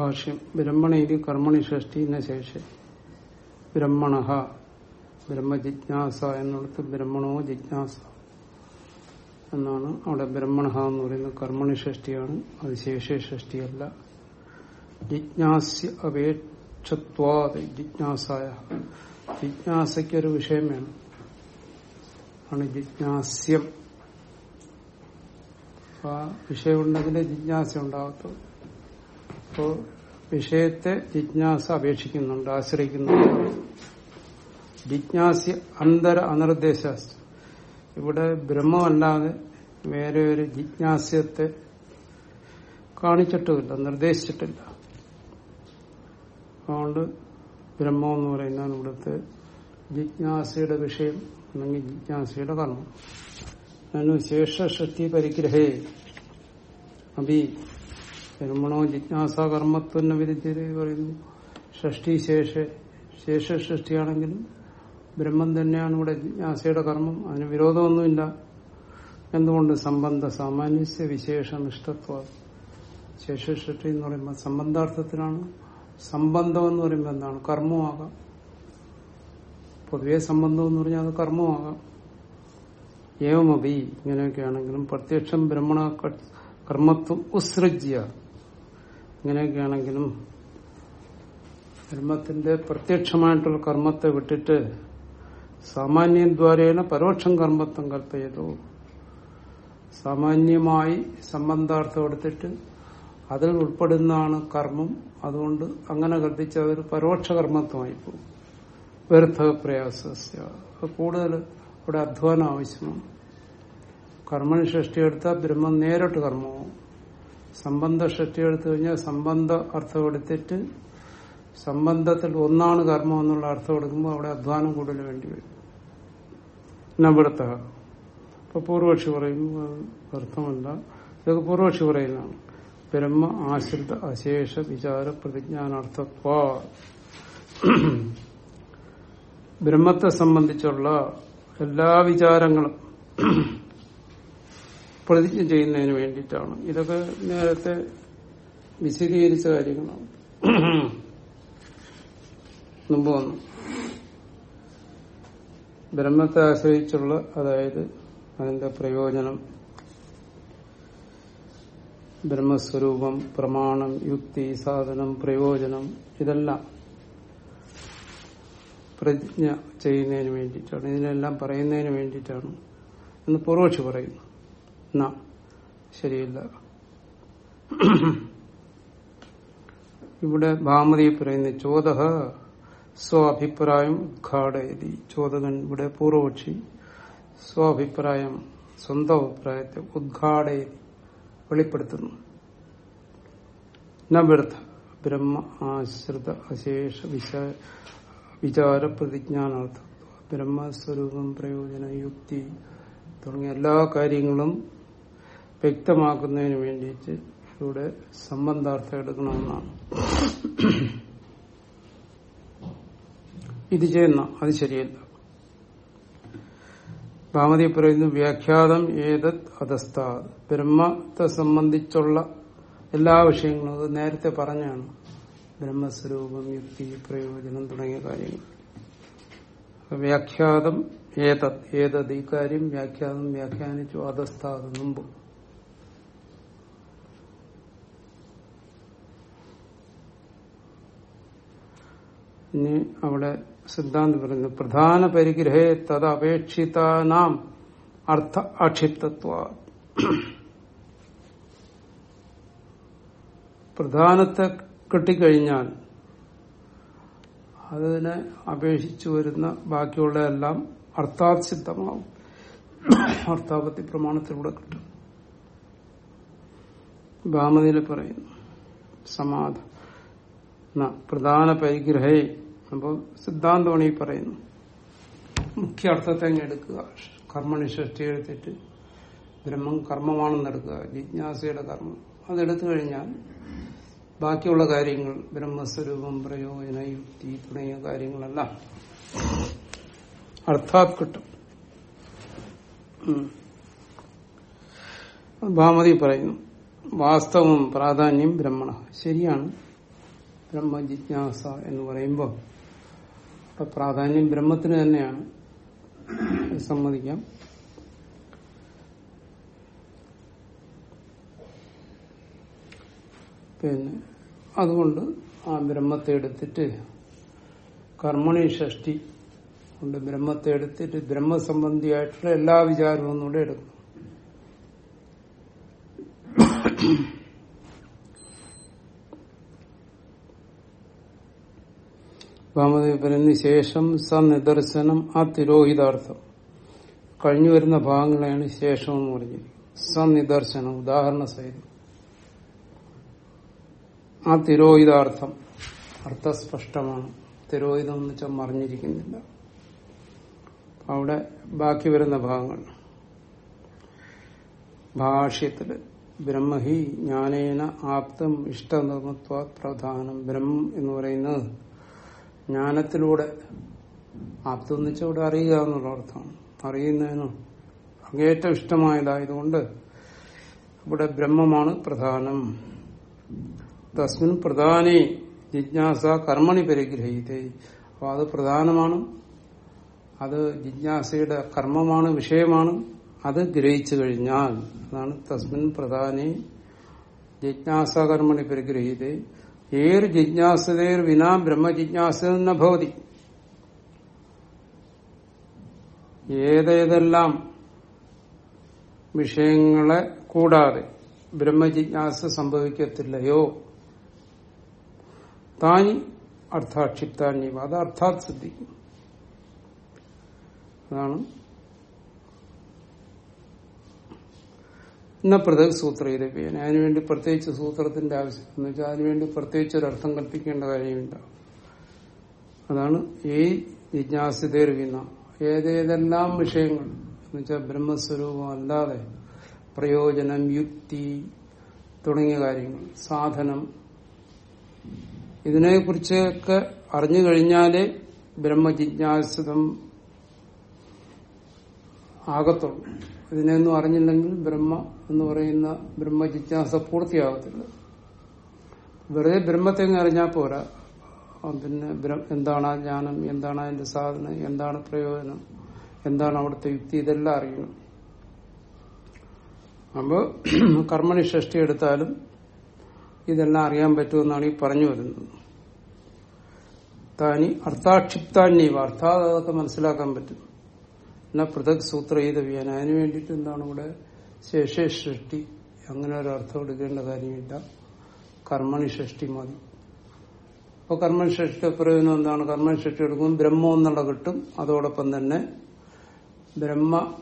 ഭാഷ്യം ബ്രഹ്മണീതി കർമ്മണി ഷഷ്ടിന ശേഷം. ബ്രഹ്മണ. ബ്രഹ്മജിജ്ഞാസ എന്നിടത്ത് ബ്രഹ്മണോ ജിജ്ഞാസ എന്നാണ്. അവിടെ ബ്രഹ്മണ എന്ന് പറയുന്നത് കർമ്മണി ഷഷ്ടിയാണ് അത് ശേഷ ഷഷ്ടിയല്ല ജിജ്ഞാസ്യ അപേക്ഷത്വാത് ജിജ്ഞാസായ. ജിജ്ഞാസയ്ക്കൊരു വിഷയം വേണം. ആണ് ജിജ്ഞാസ്യം. ആ വിഷയമുണ്ടെങ്കിലേ ജിജ്ഞാസ ഉണ്ടാകത്തുള്ളൂ. അപ്പോ വിഷയത്തെ ജിജ്ഞാസ അപേക്ഷിക്കുന്നുണ്ട് ആശ്രയിക്കുന്നുണ്ട്. ജിജ്ഞാസ അന്തര അനിർദ്ദേശ ഇവിടെ ബ്രഹ്മമല്ലാതെ വേറെ ഒരു ജിജ്ഞാസ്യത്തെ കാണിച്ചിട്ടുമില്ല നിർദ്ദേശിച്ചിട്ടില്ല. അതുകൊണ്ട് ബ്രഹ്മം എന്ന് പറയുന്നതാണ് ഇവിടുത്തെ ജിജ്ഞാസയുടെ വിഷയം അല്ലെങ്കിൽ ജിജ്ഞാസയുടെ കർമ്മം. ശേഷ ശക്തി പരിഗ്രഹേ. അഭി ബ്രഹ്മണോ ജിജ്ഞാസ കർമ്മത്വന്ന വിരുദ്ധര് പറയുന്നു. ഷഷ്ടി ശേഷ ശേഷ സൃഷ്ടിയാണെങ്കിലും ബ്രഹ്മം തന്നെയാണ് ഇവിടെ ജിജ്ഞാസയുടെ കർമ്മം. അതിന് വിരോധമൊന്നുമില്ല. എന്തുകൊണ്ട്? സംബന്ധ വിശേഷ നിഷ്ഠത്വ സൃഷ്ടി എന്ന് പറയുമ്പോൾ സംബന്ധാർത്ഥത്തിലാണ്. സംബന്ധം എന്ന് പറയുമ്പോൾ എന്താണ്? കർമ്മമാകാം. പൊതുവെ സംബന്ധം എന്ന് പറഞ്ഞാൽ അത് കർമ്മമാകാം. ഏവമപി ഇങ്ങനെയൊക്കെയാണെങ്കിലും പ്രത്യക്ഷം ബ്രഹ്മണ കർമ്മത്വം ഉത്സൃജ്യ ഇങ്ങനെയൊക്കെയാണെങ്കിലും ധർമ്മത്തിന്റെ പ്രത്യക്ഷമായിട്ടുള്ള കർമ്മത്തെ വിട്ടിട്ട് സാമാന്യദ്വാരേന പരോക്ഷം കർമ്മത്വം കൽപ്പയതു. സാമാന്യമായി സംബന്ധാർത്ഥം എടുത്തിട്ട് അതിൽ ഉൾപ്പെടുന്നതാണ് കർമ്മം. അതുകൊണ്ട് അങ്ങനെ കൽപ്പിച്ച അതൊരു പരോക്ഷ കർമ്മത്വമായി പോകും. വ്യർത്ഥ പ്രയാസ കൂടുതൽ ഇവിടെ അധ്വാനം ആവശ്യമാണ്. കർമ്മണി സൃഷ്ടിയെടുത്താൽ ബ്രഹ്മം നേരിട്ട് കർമ്മമാവും സംബന്ധ ഷഷ്ടി എടുത്തു കഴിഞ്ഞാൽ സംബന്ധ അർത്ഥം എടുത്തിട്ട് സംബന്ധത്തിൽ ഒന്നാണ് കർമ്മം എന്നുള്ള അർത്ഥം എടുക്കുമ്പോൾ അവിടെ അധ്വാനം കൂടുതൽ വേണ്ടി വരും. നവിടുത്ത ഇപ്പൊ പൂർവക്ഷി പറയും അർത്ഥമല്ല. ഇതൊക്കെ പൂർവക്ഷി പറയുന്നതാണ്. ബ്രഹ്മ ആശ്രിത അശേഷ വിചാര പ്രതിജ്ഞാനാർത്ഥത്വ. ബ്രഹ്മത്തെ സംബന്ധിച്ചുള്ള എല്ലാ വിചാരങ്ങളും പ്രതിജ്ഞ ചെയ്യുന്നതിന് വേണ്ടിയിട്ടാണ്. ഇതൊക്കെ നേരത്തെ വിശദീകരിച്ച കാര്യങ്ങളാണ്. മുമ്പ് വന്നു. ബ്രഹ്മത്തെ ആശ്രയിച്ചുള്ള അതായത് അതിന്റെ പ്രയോജനം ബ്രഹ്മസ്വരൂപം പ്രമാണം യുക്തി സാധനം പ്രയോജനം ഇതെല്ലാം പ്രതിജ്ഞ ചെയ്യുന്നതിന് വേണ്ടിയിട്ടാണ്. ഇതിനെല്ലാം പറയുന്നതിന് വേണ്ടിയിട്ടാണ് എന്ന് പൂർവക്ഷി പറയുന്നു. ശരിയില്ല. ഇവിടെ ഭാമതി പറയുന്ന ചോദ സ്വാഭിപ്രായം ഉദ്ഘാടയതി. ചോദകൻ ഇവിടെ പൂർവപക്ഷി സ്വാഭിപ്രായം സ്വന്തം അഭിപ്രായത്തെ ഉദ്ഘാടയതി വെളിപ്പെടുത്തുന്നു. നവ്യർത്ഥ ബ്രഹ്മ ആശ്രിത അശേഷ വിചാര പ്രതിജ്ഞാനാർത്ഥം ബ്രഹ്മസ്വരൂപം പ്രയോജന യുക്തി തുടങ്ങിയ എല്ലാ കാര്യങ്ങളും വ്യക്തമാക്കുന്നതിന് വേണ്ടിയിട്ട് ഇവിടെ സംബന്ധാർത്ഥം എടുക്കണമെന്നാണ്. ഇത് ചെയ്യുന്ന അത് ശരിയല്ല. ഭാമതി പറയുന്നു വ്യാഖ്യാതം ഏതത് അധസ്ഥ ബ്രഹ്മത്തെ സംബന്ധിച്ചുള്ള എല്ലാ വിഷയങ്ങളും അത് നേരത്തെ പറഞ്ഞാണ്. ബ്രഹ്മസ്വരൂപം യുക്തി പ്രയോജനം തുടങ്ങിയ കാര്യങ്ങൾ. വ്യാഖ്യാതം ഏതത് ഏതത് ഈ കാര്യം വ്യാഖ്യാതം വ്യാഖ്യാനിച്ചു അധസ്ഥാത് മുമ്പ് ഇനി അവിടെ സിദ്ധാന്തം പറയുന്നു പ്രധാന പരിഗ്രഹേ തത് അപേക്ഷിതാനാം അർത്ഥ അക്ഷിപ്തത്വ. പ്രധാനത്തെ കിട്ടിക്കഴിഞ്ഞാൽ അതിനെ അപേക്ഷിച്ചു വരുന്ന ബാക്കിയുള്ള എല്ലാം അർത്ഥാസിദ്ധമാവും അർത്ഥാപത്തി പ്രമാണത്തിലൂടെ കിട്ടും. ഭാമതിയിൽ പറയുന്നു സമാധ പ്രധാന പരിഗ്രഹേ അപ്പോൾ സിദ്ധാന്തമാണ് ഈ പറയുന്നു. മുഖ്യ അർത്ഥത്തെ അങ്ങ് എടുക്കുക കർമ്മണി സൃഷ്ടി എടുത്തിട്ട് ബ്രഹ്മം കർമ്മമാണെന്ന് എടുക്കുക. ജിജ്ഞാസയുടെ കർമ്മം. അതെടുത്തു കഴിഞ്ഞാൽ ബാക്കിയുള്ള കാര്യങ്ങൾ ബ്രഹ്മസ്വരൂപം പ്രയോജന യുക്തി തുടങ്ങിയ കാര്യങ്ങളെല്ലാം അർത്ഥാത് കിട്ടും. ഭാമതി പറയുന്നു. വാസ്തവം പ്രാധാന്യം ബ്രഹ്മണ. ശരിയാണ്. ബ്രഹ്മ ബ്രഹ്മജിജ്ഞാസ എന്ന് പറയുമ്പോൾ അവിടെ പ്രാധാന്യം ബ്രഹ്മത്തിന് തന്നെയാണ്. സമ്മതിക്കാം. പിന്നെ അതുകൊണ്ട് ആ ബ്രഹ്മത്തെ എടുത്തിട്ട് കർമ്മണി ഷഷ്ടി കൊണ്ട് ബ്രഹ്മത്തെ എടുത്തിട്ട് ബ്രഹ്മസംബന്ധിയായിട്ടുള്ള എല്ലാ വിചാരവും കൂടെ എടുക്കും പറയുന്ന ശേഷം സനിദർശനം ആ തിരോഹിതാർത്ഥം കഴിഞ്ഞു വരുന്ന ഭാഗങ്ങളെയാണ് ശേഷം എന്ന് പറഞ്ഞത്. സനിദർശനം ഉദാഹരണ സഹിതം ആ തിരോഹിതാർത്ഥം അർത്ഥസ്പഷ്ടമാണ്. തിരോഹിതം എന്ന് വെച്ചാൽ മറിഞ്ഞിരിക്കുന്നില്ല. അവിടെ ബാക്കി വരുന്ന ഭാഗങ്ങൾ. ഭാഷ്യത്തിൽ ബ്രഹ്മഹി ജ്ഞാനേന ആപ്തം ഇഷ്ടനിർമ്മത്വ പ്രധാനം. ബ്രഹ്മം എന്ന് പറയുന്നത് ജ്ഞാനത്തിലൂടെ ആപ്തം എന്ന് വെച്ചാൽ ഇവിടെ അറിയുക എന്നുള്ള അർത്ഥമാണ് അറിയുന്നതിന് അങ്ങേറ്റം ഇഷ്ടമായതായതുകൊണ്ട് ഇവിടെ ബ്രഹ്മമാണ് പ്രധാനം. തസ്മിൻ പ്രധാനേ ജിജ്ഞാസ കർമ്മണി പരിഗ്രഹീതേ. അപ്പൊ അത് പ്രധാനമാണ്. അത് ജിജ്ഞാസയുടെ കർമ്മമാണ് വിഷയമാണ്. അത് ഗ്രഹിച്ചു കഴിഞ്ഞാൽ അതാണ് തസ്മിൻ പ്രധാനേ ജിജ്ഞാസ കർമ്മണി പരിഗ്രഹീത. ഏർ ജിജ്ഞാസതേർ വിനാ ബ്രഹ്മജിജ്ഞാസ ഭവതി. ഏതേതെല്ലാം വിഷയങ്ങളെ കൂടാതെ ബ്രഹ്മജിജ്ഞാസ സംഭവിക്കത്തില്ലയോ? താനി അർത്ഥാക്ഷിപ്താന്യവ അത് അർത്ഥാത് സിദ്ധിക്കും. അതാണ് ഇന്ന സൂത്ര സൂത്രയിരപ്പിയാണ് അതിനുവേണ്ടി പ്രത്യേകിച്ച് സൂത്രത്തിന്റെ ആവശ്യം എന്ന് വെച്ചാൽ അതിനുവേണ്ടി പ്രത്യേകിച്ച് ഒരു അർത്ഥം കൽപ്പിക്കേണ്ട കാര്യമില്ല. അതാണ് ഈ ജിജ്ഞാസിതേർവിന. ഏതേതെല്ലാം വിഷയങ്ങൾ? എന്ന് വെച്ചാൽ ബ്രഹ്മസ്വരൂപം അല്ലാതെ പ്രയോജനം യുക്തി തുടങ്ങിയ കാര്യങ്ങൾ. സാധനം. ഇതിനെക്കുറിച്ചൊക്കെ അറിഞ്ഞു കഴിഞ്ഞാലേ ബ്രഹ്മജിജ്ഞാസിതം ആകത്തുള്ളൂ. ഇതിനെയൊന്നും അറിഞ്ഞില്ലെങ്കിൽ ബ്രഹ്മ എന്ന് പറയുന്ന ബ്രഹ്മജിജ്ഞാസ പൂർത്തിയാകത്തില്ല. വെറുതെ ബ്രഹ്മത്തെ അറിഞ്ഞാൽ പോരാ. പിന്നെ എന്താണ് ആ ജ്ഞാനം? എന്താണ് അതിന്റെ സാധനം? എന്താണ് പ്രയോജനം? എന്താണ് അവിടുത്തെ യുക്തി? ഇതെല്ലാം അറിയണം. അപ്പോൾ കർമ്മണി ഷഷ്ടി എടുത്താലും ഇതെല്ലാം അറിയാൻ പറ്റുമെന്നാണ് ഈ പറഞ്ഞു വരുന്നത്. താനി അർത്ഥാക്ഷിപ്താന്യവ. അർത്ഥാത് അതൊക്കെ മനസ്സിലാക്കാൻ പറ്റും. എന്നാ പൃഥക് സൂത്രയിതവ്യാൻ അതിനു വേണ്ടിയിട്ട് എന്താണ് ഇവിടെ ശേഷേ സൃഷ്ടി. അങ്ങനെ ഒരു അർത്ഥം എടുക്കേണ്ട കാര്യമില്ല. കർമ്മണി ഷഷ്ടി മതി. അപ്പൊ കർമ്മണി സൃഷ്ടിയുടെ പ്രയോജനം എന്താണ്? കർമ്മണി ഷഷ്ടി എടുക്കുമ്പോൾ ബ്രഹ്മം എന്നുള്ള കിട്ടും. അതോടൊപ്പം തന്നെ ബ്രഹ്മ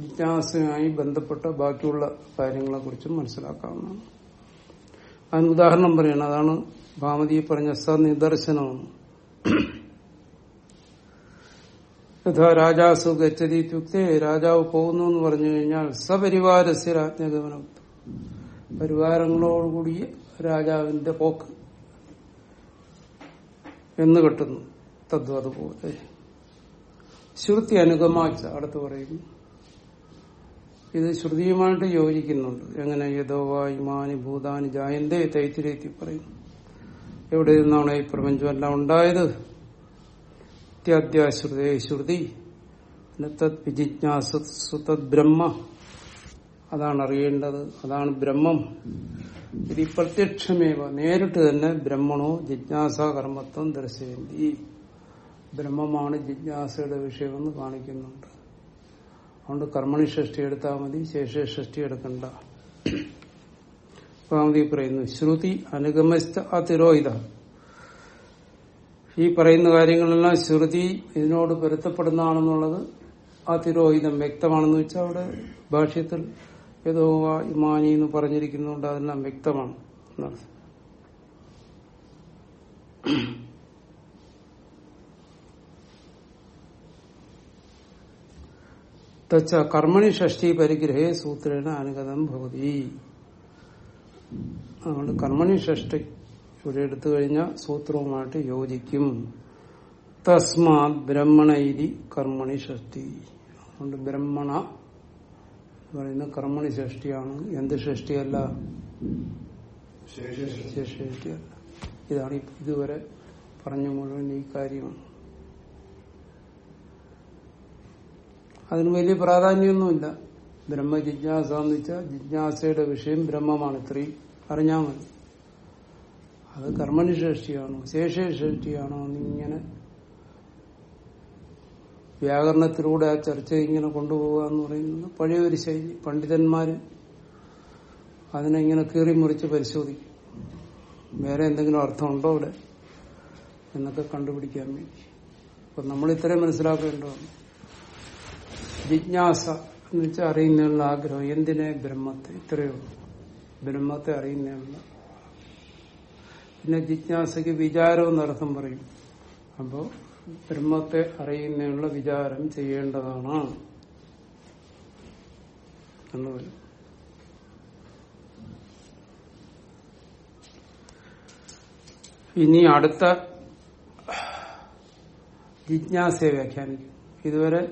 ജിജ്ഞാസയുമായി ബന്ധപ്പെട്ട ബാക്കിയുള്ള കാര്യങ്ങളെ കുറിച്ചും മനസ്സിലാക്കാവുന്നതാണ്. അതിന് ഉദാഹരണം പറയണം. അതാണ് ഭാമതി പറഞ്ഞ സനിദർശനമെന്ന് യഥാ രാജാസു ഗച്ഛതി ഇത്യുക്തേ രാജാവ് പോകുന്നു എന്ന് പറഞ്ഞു കഴിഞ്ഞാൽ സപരിവാരസ്യ രാജ്ഞഗമനം പരിവാരങ്ങളോടുകൂടി രാജാവിന്റെ പോക്ക് എന്ന് കിട്ടുന്നു. തത്വം അതുപോലെ. ശ്രുതി അനുഗമാച്ച അടുത്ത് പറയുന്നു. ഇത് ശ്രുതിയുമായിട്ട് യോജിക്കുന്നുണ്ട്. എങ്ങനെ? യഥോവാ ഇമാനി ഭൂതാനി ജായന്തേ തൈത്തിരേത്തി പറയുന്നു. എവിടെ നിന്നാണ് ഈ പ്രപഞ്ചമെല്ലാം ഉണ്ടായത്? ഇത്യാദ്യാശ്രുതേ ശ്രുതി തത് ബ്രഹ്മ. അതാണ് അറിയേണ്ടത്. അതാണ് ബ്രഹ്മം. ഇത് പ്രത്യക്ഷമേവ. നേരിട്ട് തന്നെ ബ്രഹ്മണോ ജിജ്ഞാസ കർമ്മത്വം ദർശയന്തി. ബ്രഹ്മമാണ് ജിജ്ഞാസയുടെ വിഷയമെന്ന് കാണിക്കുന്നുണ്ട്. അതുകൊണ്ട് കർമ്മണി ഷഷ്ടി എടുത്താൽ മതി. ശേഷ ഷഷ്ടി എടുക്കണ്ട. പറയുന്നു ശ്രുതി അനുഗമസ്ഥ അതിരോഹിത. ഈ പറയുന്ന കാര്യങ്ങളെല്ലാം ശ്രുതി ഇതിനോട് പൊരുത്തപ്പെടുന്നതാണെന്നുള്ളത് ആ തിരോഹിതം വ്യക്തമാണെന്ന് വെച്ചാൽ അവിടെ ഭാഷ്യത്തിൽ ഏതോ ഇമാനി എന്ന് പറഞ്ഞിരിക്കുന്നതുകൊണ്ട് അതെല്ലാം വ്യക്തമാണ് എന്നർത്ഥം. തച്ച കർമ്മണി ഷഷ്ടി പരിഗ്രഹേ സൂത്രേണ അനുഗതം ഭവതി അതുകൊണ്ട് കർമ്മണി ഷഷ്ടി ഇവിടെ എടുത്തു കഴിഞ്ഞാൽ സൂത്രവുമായിട്ട് യോജിക്കും. തസ്മാത് ബ്രഹ്മണ ഇതി കർമ്മണി ഷഷ്ടി. അതുകൊണ്ട് ബ്രഹ്മണ പറയുന്ന കർമ്മണി ഷഷ്ടിയാണ്. എന്ത് ഷഷ്ടിയല്ല? ഷഷ്ടിയല്ല ഇതാണ് ഇതുവരെ പറഞ്ഞു മുഴുവൻ ഈ കാര്യമാണ് അതിന് വലിയ പ്രാധാന്യമൊന്നുമില്ല. ബ്രഹ്മ ജിജ്ഞാസ എന്ന് വെച്ചാൽ ജിജ്ഞാസയുടെ വിഷയം ബ്രഹ്മമാണ്. ഇത്രയും അറിഞ്ഞാൽ മതി. അത് കർമ്മനിഷ്ഠിയാണോ ശേഷിയാണോ എന്നിങ്ങനെ വ്യാകരണത്തിലൂടെ ആ ചർച്ച ഇങ്ങനെ കൊണ്ടുപോകുക എന്ന് പറയുന്നത് പഴയ ഒരു ശൈലി. പണ്ഡിതന്മാര് അതിനെ ഇങ്ങനെ കീറി മുറിച്ച് പരിശോധിക്കും. വേറെ എന്തെങ്കിലും അർത്ഥമുണ്ടോ അവിടെ? എന്നൊക്കെ കണ്ടുപിടിക്കാൻ വേണ്ടി. അപ്പൊ നമ്മൾ ഇത്രയും മനസ്സിലാക്കേണ്ടതാണ്. ജിജ്ഞാസ എന്ന് വെച്ചാൽ അറിയുന്നതിനുള്ള ആഗ്രഹം. എന്തിനെ ബ്രഹ്മത്തെ? ഇത്രയോ ബ്രഹ്മത്തെ അറിയുന്നതിനുള്ള പിന്നെ ജിജ്ഞാസയ്ക്ക് വിചാരം എന്നർത്ഥം പറയും. അപ്പോ ബ്രഹ്മത്തെ അറിയുന്നതിനുള്ള വിചാരം ചെയ്യേണ്ടതാണ്. എന്ന് വരും ഇനി അടുത്ത ജിജ്ഞാസയെ വ്യാഖ്യാനിക്കും. ഇതുവരെ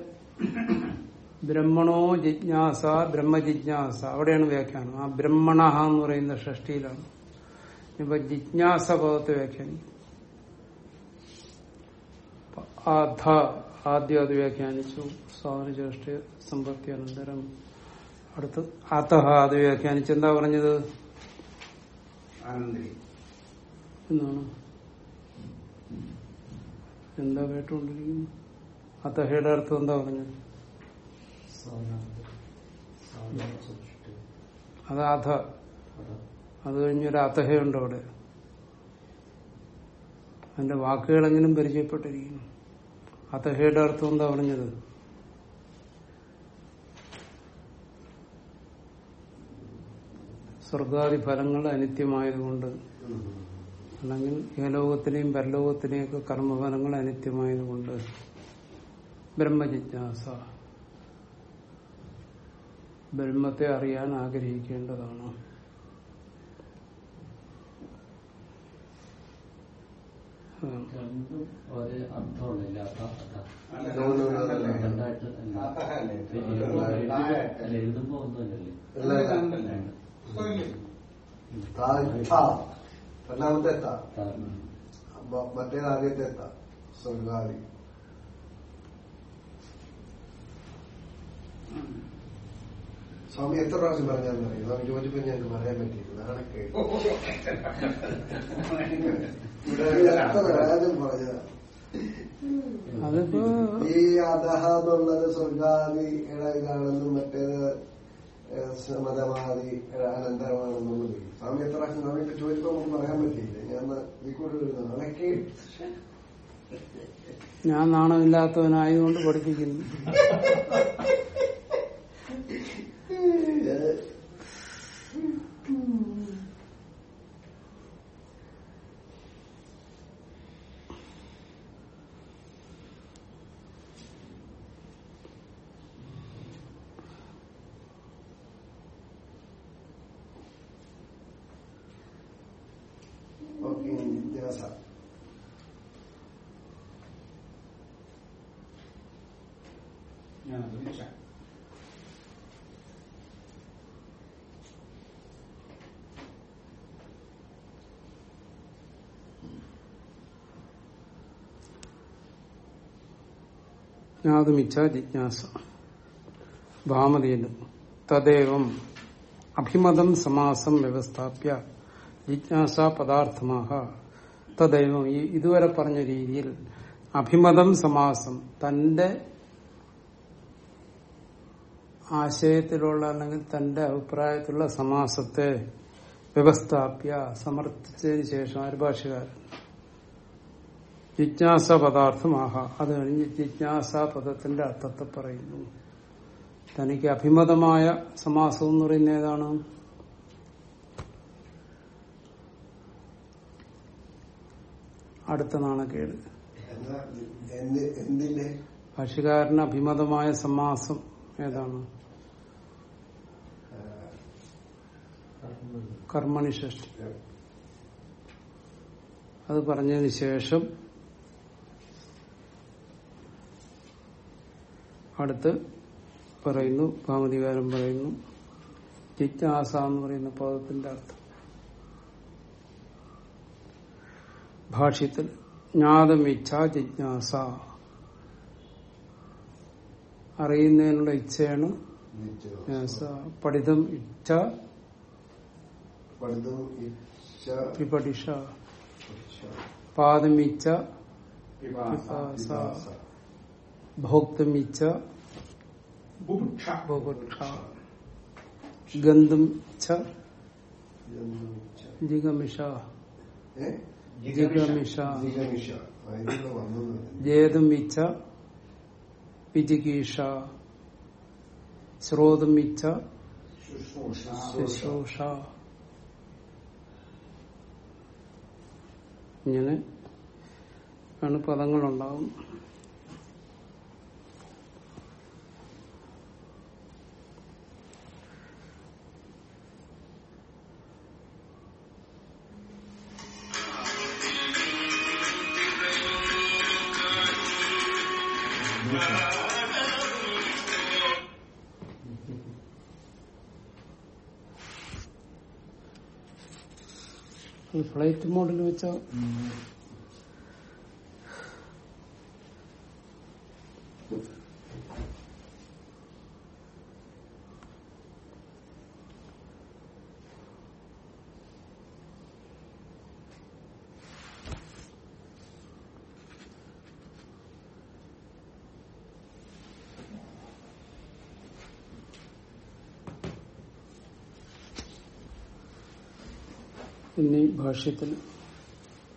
ബ്രഹ്മണോ ജിജ്ഞാസ ബ്രഹ്മജിജ്ഞാസ അവിടെയാണ് വ്യാഖ്യാനം. ആ ബ്രഹ്മണ എന്ന് പറയുന്ന ഷഷ്ടിയിലാണ്. ഇപ്പൊ ജിജ്ഞാസ പദത്തെ വ്യാഖ്യാനിക്കും അധ ആദ്യം അത് വ്യാഖ്യാനിച്ചു. സ്വാതന്ത്ര്യ സമ്പത്തി അനന്തരം അടുത്ത് അതഹ അത് വ്യാഖ്യാനിച്ച് എന്താ പറഞ്ഞത്? എന്താണ് എന്നാണ്? എന്താ കേട്ടുകൊണ്ടിരിക്കുന്നു? അതഹയുടെ അർത്ഥം എന്താ പറഞ്ഞത്? അത് അധ. അത് കഴിഞ്ഞൊരു അതഹയുണ്ട് അവിടെ. അതിന്റെ വാക്കുകളെങ്കിലും പരിചയപ്പെട്ടിരിക്കുന്നു. അതഹയുടെ അർത്ഥം എന്താ പറഞ്ഞത്? സ്വർഗാദി ഫലങ്ങൾ അനിത്യമായതുകൊണ്ട് അല്ലെങ്കിൽ ഏലോകത്തിനെയും പരലോകത്തിനെയും ഒക്കെ കർമ്മഫലങ്ങൾ അനിത്യമായതുകൊണ്ട് ബ്രഹ്മജിജ്ഞാസ. ബ്രഹ്മത്തെ അറിയാൻ ആഗ്രഹിക്കേണ്ടതാണ്. രണ്ടും ഒരേ അല്ല, രണ്ടല്ലേ? രണ്ടായിട്ട്? എഴുതുമ്പോ- ഒന്നുമല്ലല്ലേ? രണ്ടാമത്തെ മറ്റേത് ആദ്യത്തെ സ്വർഗാദി സ്വാമി എത്ര പ്രാവശ്യം പറഞ്ഞാലും അറിയാം സ്വാമി ചോദിച്ചപ്പോ ഞാൻ പറയാൻ പറ്റിയില്ല പറഞ്ഞതാ അതിപ്പോ ഈ അധഹ എന്നുള്ളത് സ്വർഗാദി ഇടയിലാണെന്നും മറ്റേത് ഏഹ്, അനന്തരമാണെന്നും അനന്തരമാണെന്നുള്ളത് സ്വാമി എത്ര പ്രാവശ്യം സ്വാമി ഇപ്പൊ ചോദിച്ചപ്പോ നമുക്ക് പറയാൻ പറ്റിയില്ല. ഞാൻ ഈ കൂടുതൽ നാളേക്ക് ഞാൻ നാണമില്ലാത്തവനായതുകൊണ്ട് പഠിപ്പിക്കുന്നു. ജിജ്ഞാസ ജ്ഞാതുമിച്ഛ ജിജ്ഞാസ. ഭാമതീന് തദേവം. അഭിമതം സമാസം വ്യവസ്ഥാപ്യ. ജിജ്ഞാസ പദാർത്ഥമാഹ തദൈവം ഈ ഇതുവരെ പറഞ്ഞ രീതിയിൽ അഭിമതം സമാസം തന്റെ ആശയത്തിലുള്ള അല്ലെങ്കിൽ തന്റെ അഭിപ്രായത്തിലുള്ള സമാസത്തെ വ്യവസ്ഥാപ്യ സമർത്ഥിച്ചതിന് ശേഷം ആര് ഭാഷകാരൻ. ജിജ്ഞാസ പദാർത്ഥമാഹ അത് കഴിഞ്ഞ് ജിജ്ഞാസ പദത്തിന്റെ അർത്ഥത്തെ പറയുന്നു. തനിക്ക് അഭിമതമായ സമാസം എന്ന് പറയുന്ന ഏതാണ്? അടുത്ത നാണക്കേട് ഭക്ഷ്യകാരന് അഭിമതമായ സമാസം ഏതാണ്? കർമ്മണി ഷഷ്ടി അത് പറഞ്ഞതിന് ശേഷം അടുത്ത് പറയുന്നു ഭാമതികാരം പറയുന്നു ജിജ്ഞാസ എന്ന് പറയുന്ന പദത്തിന്റെ അർത്ഥം. ഭാഷ്യത്തിൽ ജ്ഞാതം ഇച്ഛ ജിജ്ഞാസ. അറിയുന്നതിനുള്ള ഇച്ഛയാണ് പഠിതം ഇച്ഛ ഇച്ഛ, പാദം ഇച്ഛ പിപാസ. ഭോക്തം ഇച്ഛ ഗന്ധം ഇച്ഛ. ജിഗമിഷ. ജേതും ഇച്ഛ വിജിഗീഷ ശ്രോതും ഇച്ഛ ശുശ്രൂഷ. ഇങ്ങനെ ആണ് പദങ്ങളുണ്ടാവും. ഫ്ലൈറ്റ് മോഡിൽ വെച്ച? എന്നീ ഭാഷ്യത്തിൽ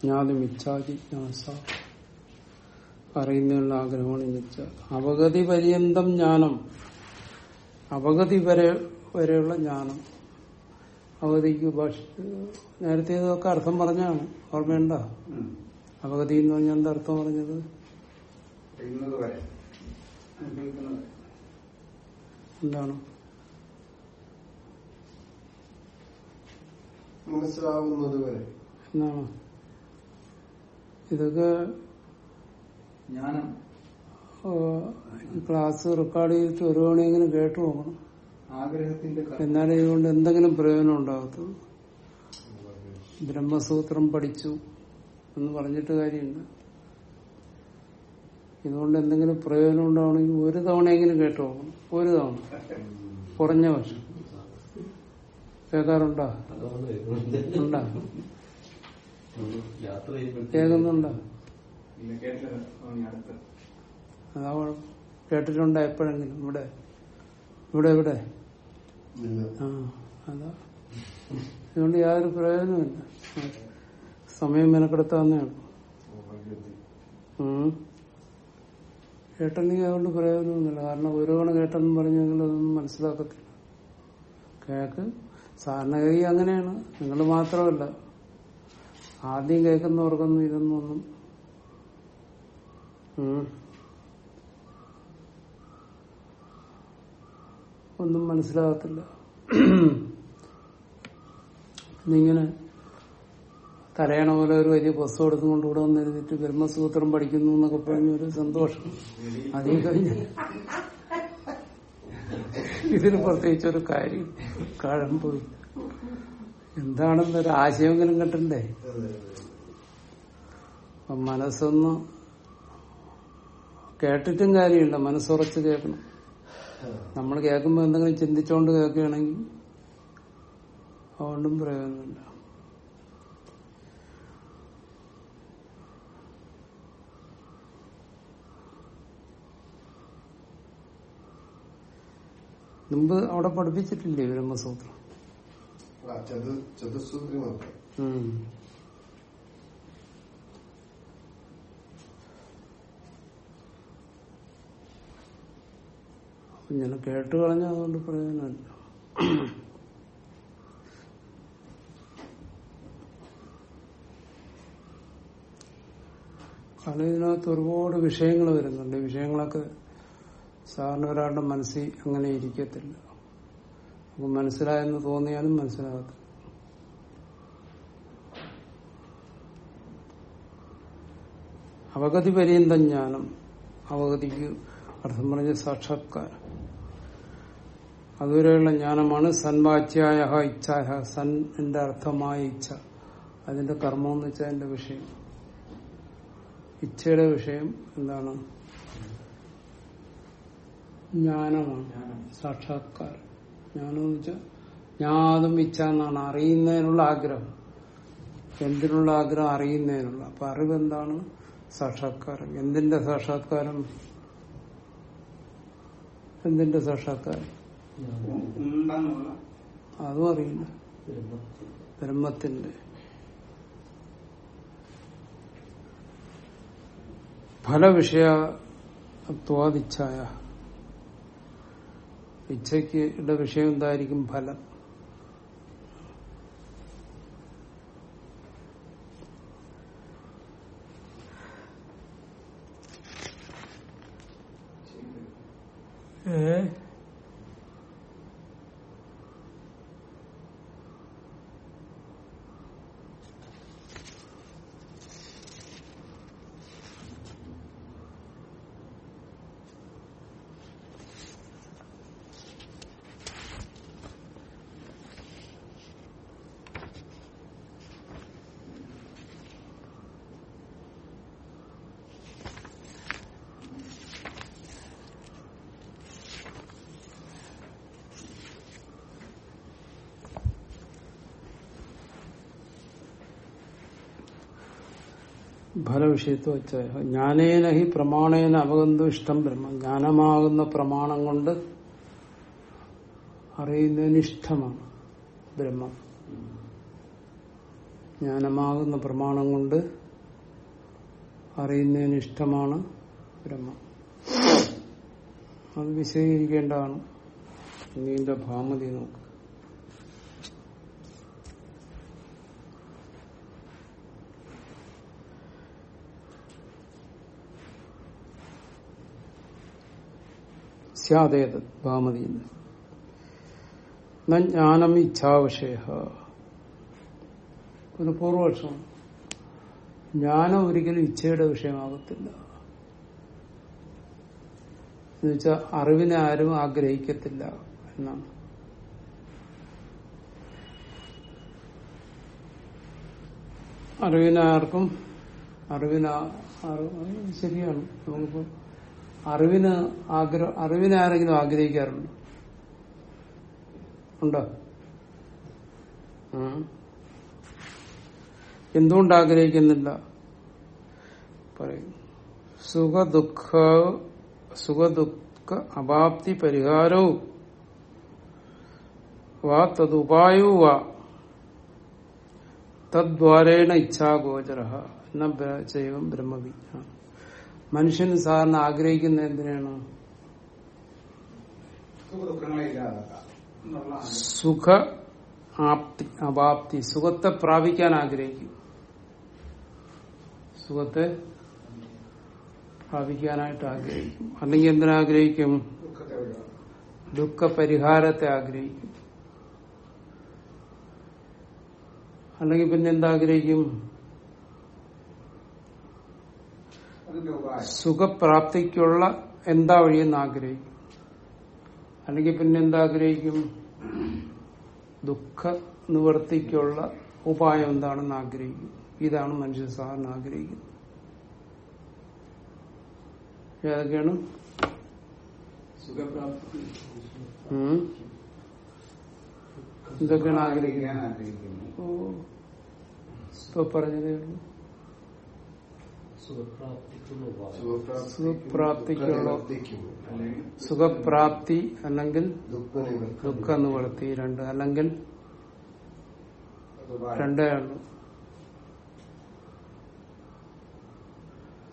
ജ്ഞാതം ഇച്ഛാജിജ്ഞാസ അറിയുന്നതിനുള്ള ആഗ്രഹമാണ് നിച്ച അവഗതി പര്യന്തം ജ്ഞാനം. അവഗതി വരെ വരെയുള്ള ജ്ഞാനം. അവഗതിക്ക് ഭാഷ നേരത്തെ ഇതൊക്കെ അർത്ഥം പറഞ്ഞാണ് ഓർമ്മയുണ്ട. അവഗതി എന്ന് പറഞ്ഞാൽ എന്താ അർത്ഥം പറഞ്ഞത്? എന്താണ്? മനസ്സിലാവുന്നത് വരെ എന്നാണ് ഇതൊക്കെ ജ്ഞാനം. ക്ലാസ് റെക്കോർഡ് ചെയ്തിട്ട് ഒരു തവണയെങ്കിലും കേട്ടു നോക്കണം. ആഗ്രഹത്തിന്റെ എന്നാലും ഇതുകൊണ്ട് എന്തെങ്കിലും പ്രയോജനം ഉണ്ടാകത്തുള്ളൂ ബ്രഹ്മസൂത്രം പഠിച്ചു എന്ന് പറഞ്ഞിട്ട് കാര്യമില്ല. ഇതുകൊണ്ട് എന്തെങ്കിലും പ്രയോജനം ഉണ്ടാവണമെങ്കിൽ ഒരു തവണയെങ്കിലും കേട്ടു നോക്കണം. ഒരു തവണ. കുറഞ്ഞ വർഷം കേൾക്കാറുണ്ടോ. ഉണ്ടോ? കേൾക്കുന്നുണ്ടോ അതാ. കേട്ടിട്ടുണ്ടോ എപ്പോഴെങ്കിലും? ഇവിടെ? ഇവിടെ ഇവിടെ? ആ അതാ. അതുകൊണ്ട് യാതൊരു പ്രയോജനമില്ല സമയം മെനക്കെടുത്താന്നേ ഉള്ളൂ. കേട്ടില്ലെങ്കിൽ അതുകൊണ്ട് പ്രയോജനമൊന്നുമില്ല കാരണം ഒരു തവണ കേട്ടെന്ന് പറഞ്ഞെങ്കിൽ അതൊന്നും മനസ്സിലാക്കത്തില്ല. കേക്ക് സാധാരണഗതി അങ്ങനെയാണ്. നിങ്ങൾ മാത്രമല്ല. ആദ്യം കേൾക്കുന്നവർക്കൊന്നും ഇതൊന്നും ഒന്നും. ഒന്നും മനസ്സിലാകത്തില്ല. ഇന്നിങ്ങനെ തലയണ പോലെ ഒരു വലിയ ബസ് എടുത്തുകൊണ്ട് ഇവിടെ വന്ന് എഴുതിയിട്ട് ബ്രഹ്മസൂത്രം പഠിക്കുന്നു എന്നൊക്കെ പറഞ്ഞൊരു സന്തോഷം. അതേ കഴിഞ്ഞ്. ഇതിന് പ്രത്യേകിച്ച് ഒരു കാര്യം കഴമ്പോയി എന്താണെന്നൊരു ആശയമെങ്കിലും കിട്ടണ്ടേ അപ്പൊ മനസ്സൊന്ന് കേട്ടിട്ടും കാര്യമില്ല. മനസ്സുറച്ച് കേൾക്കണം. നമ്മൾ കേൾക്കുമ്പോൾ എന്തെങ്കിലും ചിന്തിച്ചോണ്ട് കേൾക്കുകയാണെങ്കിൽ അതുകൊണ്ടും പ്രയോജനമില്ല. മുമ്പ് അവിടെ പഠിപ്പിച്ചിട്ടില്ലേ ബ്രഹ്മസൂത്രം? ചതുസൂത്രി ഇങ്ങനെ കേട്ട് കളഞ്ഞ അതുകൊണ്ട് പ്രയോജനമില്ല. കാരണം ഇതിനകത്ത് ഒരുപാട് വിഷയങ്ങൾ വരുന്നുണ്ട്. വിഷയങ്ങളൊക്കെ സാറിന് ഒരാളുടെ മനസ്സിൽ അങ്ങനെ ഇരിക്കത്തില്ല. അപ്പൊ മനസ്സിലായെന്ന് തോന്നിയാലും മനസ്സിലാകത്തില്ല. അവഗതി പര്യന്തം ജ്ഞാനം. അവഗതിക്ക് അർത്ഥം പറഞ്ഞ സാക്ഷാത്കാരം. അതുവരെയുള്ള ജ്ഞാനമാണ് സൻവാച്യായ ഇച്ഛായ സൻ എന്റെ അർത്ഥമായ ഇച്ഛ. അതിന്റെ കർമ്മം എന്ന് വെച്ചാൽ എന്റെ വിഷയം. ഇച്ഛയുടെ വിഷയം എന്താണ്? ജ്ഞാനമാണ്. ജ്ഞാനം. സാക്ഷാത്കാരം. ജ്ഞാനം എന്ന് വെച്ചാൽ ജ്ഞാതും ഇച്ഛ എന്നാണ് അറിയുന്നതിനുള്ള ആഗ്രഹം. എന്തിനുള്ള ആഗ്രഹം? അറിയുന്നതിനുള്ള. അപ്പൊ അറിവ് എന്താണ് സാക്ഷാത്കാരം. എന്തിന്റെ സാക്ഷാത്കാരം? എന്തിന്റെ സാക്ഷാത്കാരം? അതും അറിയില്ല. ബ്രഹ്മത്തിന്റെ. ഫലവിഷയത്വാദിച്ഛായ. ഇച്ഛയ്ക്ക് വിഷയം എന്തായിരിക്കും ഫലം? ഏ? ഫലവിഷയത്വ വെച്ചാൽ ജ്ഞാനേന ഹി പ്രമാണേന അവഗന്തു ഇഷ്ടം ബ്രഹ്മ. ജ്ഞാനമാകുന്ന പ്രമാണം കൊണ്ട് അറിയുന്നതിന് ഇഷ്ടമാണ് ബ്രഹ്മം. ജ്ഞാനമാകുന്ന പ്രമാണം കൊണ്ട് അറിയുന്നതിന് ഇഷ്ടമാണ് ബ്രഹ്മം. അത് വിശദീകരിക്കേണ്ടതാണ്. നീന്റെ ഭാമതി നോക്ക്. സ്യാദേത് ഭാമതി ജ്ഞാനം ഇച്ഛാവിഷയ ഒരു പൂർവപക്ഷം ജ്ഞാനം ഒരിക്കലും ഇച്ഛയുടെ വിഷയമാകത്തില്ല. എന്നുവെച്ചാൽ അറിവിനെ ആരും ആഗ്രഹിക്കത്തില്ല എന്നാണ്. അറിവിനാർക്കും അറിവിനാ ശരിയാണ്. നമുക്കിപ്പോ അറിവിന് ആഗ്രഹ അറിവിനെ ആരെങ്കിലും ആഗ്രഹിക്കാറുണ്ട്? ഉണ്ടോ? എന്തുകൊണ്ട് ആഗ്രഹിക്കുന്നില്ല? പറയും. സുഖദുഃഖ സുഖദുഃഖ അഭാപ്തി പരിഹാരവും. വാ തതുപായവും വാ. തദ്വാരേണ ഇച്ഛാഗോചര. എന്ന ജൈവം ബ്രഹ്മവിജ്ഞ മനുഷ്യൻ സാധാരണ ആഗ്രഹിക്കുന്ന എന്തിനാണ്? സുഖ ആപ്തി അപാപ്തി സുഖത്തെ പ്രാപിക്കാൻ ആഗ്രഹിക്കും. സുഖത്തെ പ്രാപിക്കാനായിട്ട് ആഗ്രഹിക്കും. അല്ലെങ്കിൽ എന്തിനാഗ്രഹിക്കും ദുഃഖത്തെ ഒഴിവാക്കാം ദുഃഖ പരിഹാരത്തെ ആഗ്രഹിക്കും. അല്ലെങ്കിൽ പിന്നെ എന്താഗ്രഹിക്കും അതിന്റെ ഉപായം സുഖപ്രാപ്തിക്കുള്ള എന്താ വഴിയെന്ന് ആഗ്രഹിക്കും. അല്ലെങ്കിൽ പിന്നെ എന്താഗ്രഹിക്കും ദുഃഖ നിവർത്തിക്കുള്ള ഉപായം എന്താണെന്ന് ആഗ്രഹിക്കും. ഇതാണ് മനുഷ്യൻ സാധാരണ ആഗ്രഹിക്കുന്നത്. ഏതൊക്കെയാണ്? ഇതൊക്കെയാണ് ആഗ്രഹിക്കാൻ ആഗ്രഹിക്കുന്നത് ആഗ്രഹിക്കുന്നു. ഓ. ഇപ്പൊ പറഞ്ഞതേ ഉള്ളൂ സുഖപ്രാപ്തിക്കുള്ള ഉപായം സുഖപ്രാപ്തിക്കുള്ള നിവർത്തിക്കും അല്ലെങ്കിൽ സുഖപ്രാപ്തി അല്ലെങ്കിൽ ദുഃഖ നിവൃത്തി രണ്ട് അല്ലെങ്കിൽ രണ്ടേ ഉള്ളൂ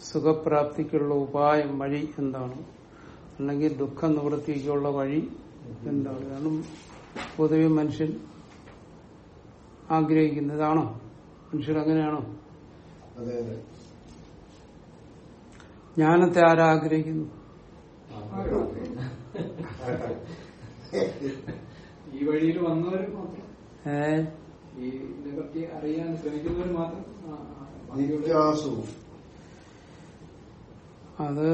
സുഖപ്രാപ്തിക്കുള്ള ഉപായം വഴി എന്താണ്? അല്ലെങ്കിൽ ദുഃഖ നിവൃത്തിക്കുള്ള വഴി എന്താണ്? കാരണം പൊതുവെ മനുഷ്യൻ ആഗ്രഹിക്കുന്നതാണോ മനുഷ്യർ അങ്ങനെയാണോ? ജ്ഞാനത്തെ ആരാ ആഗ്രഹിക്കുന്നു ഈ വഴിയിൽ വന്നവർ മാത്രം? ഏ? ഈ ഇതിനെപ്പറ്റി അറിയാൻ ശ്രമിക്കുന്നവർ മാത്രം? അത്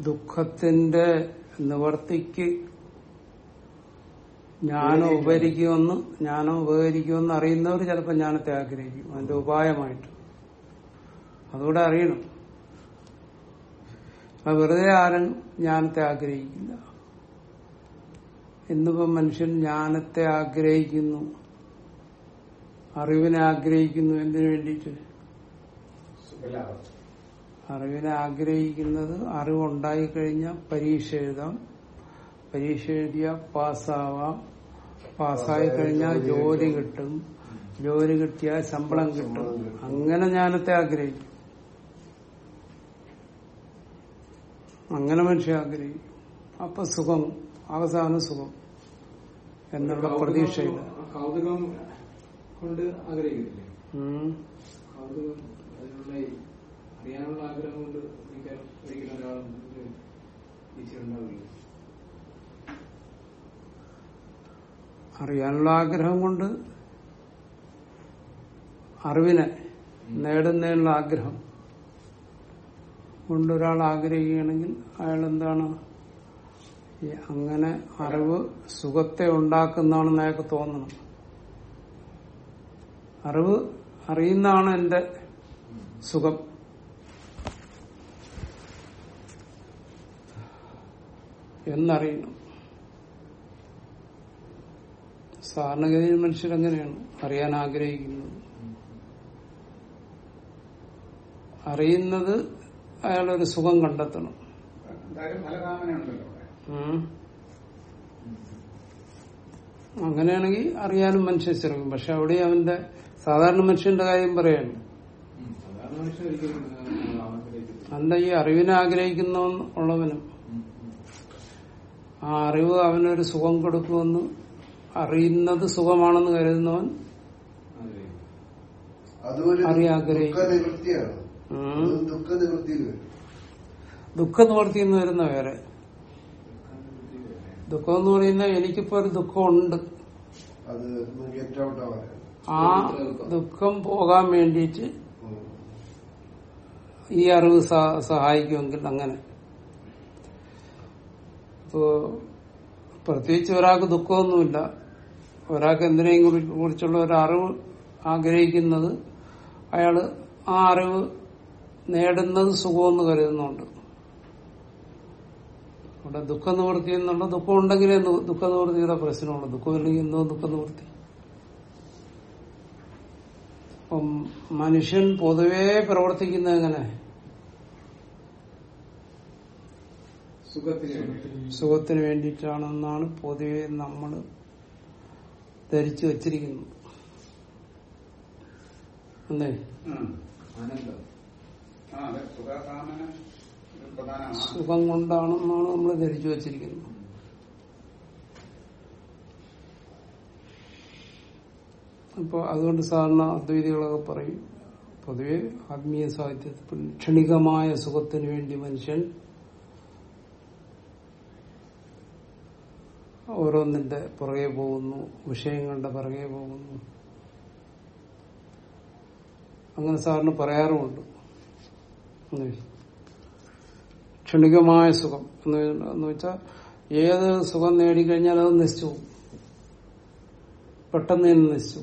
ദുഃഖത്തിന്റെ നിവർത്തിക്ക് ജ്ഞാനം ഉപകരിക്കുമെന്ന് ജ്ഞാനം ഉപകരിക്കുമെന്ന് അറിയുന്നവർ ചിലപ്പോൾ ജ്ഞാനത്തെ ആഗ്രഹിക്കും. അതിന്റെ ഉപായമായിട്ട്. അതുകൂടെ അറിയണം. അത് വെറുതെ ആരും ജ്ഞാനത്തെ ആഗ്രഹിക്കില്ല. ഇന്നിപ്പം മനുഷ്യൻ ജ്ഞാനത്തെ ആഗ്രഹിക്കുന്നു. അറിവിനെ ആഗ്രഹിക്കുന്നു എന്തിനു വേണ്ടിട്ട് അറിവിനെ ആഗ്രഹിക്കുന്നത് അറിവുണ്ടായി കഴിഞ്ഞാൽ പരീക്ഷ എഴുതാം. പരീക്ഷ എഴുതിയ പാസ്സാവാം. പാസ്സായി കഴിഞ്ഞാൽ ജോലി കിട്ടും. ജോലി കിട്ടിയാൽ ശമ്പളം കിട്ടും. അങ്ങനെ ജ്ഞാനത്തെ ആഗ്രഹിക്കും. അങ്ങനെ മനുഷ്യ ആഗ്രഹിക്കും. അപ്പൊ സുഖം അവസാന സുഖം എന്നുള്ള പ്രതീക്ഷയില്ല. കൗതുകം കൊണ്ട് ആഗ്രഹിക്കുന്നില്ലേ? ഉം. കൗതുകം അതിനുള്ള അറിയാനുള്ള ആഗ്രഹം കൊണ്ട് ഒരിക്കലും അറിയാനുള്ള ആഗ്രഹം കൊണ്ട് അറിവിനെ നേടുന്നതിനുള്ള ആഗ്രഹം. കൊണ്ട് ഒരാൾ ആഗ്രഹിക്കുകയാണെങ്കിൽ അയാൾ എന്താണ് അങ്ങനെ അറിവ് സുഖത്തെ ഉണ്ടാക്കുന്നതാണെന്ന് അയാൾക്ക് തോന്നണം. അറിവ് അറിയുന്നതാണ് എന്റെ സുഖം. എന്നറിയണം. സാധാരണഗതിയിൽ മനുഷ്യരെങ്ങനെയാണ് അറിയാൻ ആഗ്രഹിക്കുന്നത്. അറിയുന്നത് അയാളൊരു സുഖം കണ്ടെത്തണം. അങ്ങനെയാണെങ്കിൽ അറിയാനും മനുഷ്യൻ ശ്രമിക്കും പക്ഷെ അവിടെ അവന്റെ സാധാരണ മനുഷ്യന്റെ കാര്യം പറയാണ്. അല്ല ഈ അറിവിനെ ആഗ്രഹിക്കുന്ന ഉള്ളവനും? ആ അറിവ് അവനൊരു സുഖം കൊടുക്കുമെന്ന് അറിയുന്നത് സുഖമാണെന്ന് കരുതുന്നവൻ ആഗ്രഹിക്കും. ദുഃഖ നിവർത്തി എന്ന് വരുന്ന വേറെ. ദുഃഖം എന്ന് പറയുന്ന എനിക്കിപ്പോ ഒരു ദുഃഖമുണ്ട്. ആ ദുഃഖം പോകാൻ വേണ്ടിയിട്ട് ഈ അറിവ് സഹ- സഹായിക്കുമെങ്കിൽ അങ്ങനെ. ഇപ്പോ പ്രത്യേകിച്ച് ഒരാൾക്ക് ദുഃഖമൊന്നുമില്ല. ഒരാൾക്ക് എന്തിനേയും കുറിച്ചുള്ള ഒരു അറിവ് ആഗ്രഹിക്കുന്നത് അയാൾ ആ അറിവ് നേടുന്നത് സുഖമെന്ന് കരുതുന്നുണ്ട്. അവിടെ ദുഃഖ നിവൃത്തി എന്നുള്ള ദുഃഖം ഉണ്ടെങ്കിലേ ദുഃഖ നിവൃത്തിയുടെ പ്രശ്നമുള്ളൂ. ദുഃഖമില്ലെങ്കിൽ എന്തോ ദുഃഖ നിവൃത്തി. അപ്പം മനുഷ്യൻ പൊതുവേ പ്രവർത്തിക്കുന്നത് എങ്ങനെ? സുഖത്തിന് വേണ്ടിയിട്ടാണെന്നാണ് പൊതുവെ നമ്മൾ ധരിച്ചു വച്ചിരിക്കുന്നത്. അല്ലേ? സുഖം കൊണ്ടാണെന്നാണ് നമ്മൾ ധരിച്ചു വച്ചിരിക്കുന്നത്. അപ്പോൾ അതുകൊണ്ട് സാധാരണ അദ്വൈതികളൊക്കെ പറയും പൊതുവെ ആത്മീയ സാഹിത്യത്തിൽ ക്ഷണികമായ സുഖത്തിന് വേണ്ടി മനുഷ്യൻ ഓരോന്നിന്റെ പുറകെ പോകുന്നു വിഷയങ്ങളുടെ പുറകെ പോകുന്നു. അങ്ങനെ സാറിന് പറയാറുമുണ്ട്? ക്ഷണികമായ സുഖം എന്ന് വെച്ചാൽ ഏത് സുഖം നേടിക്കഴിഞ്ഞാൽ അത് നശിച്ചു പെട്ടെന്ന് തന്നെ നശിച്ചു.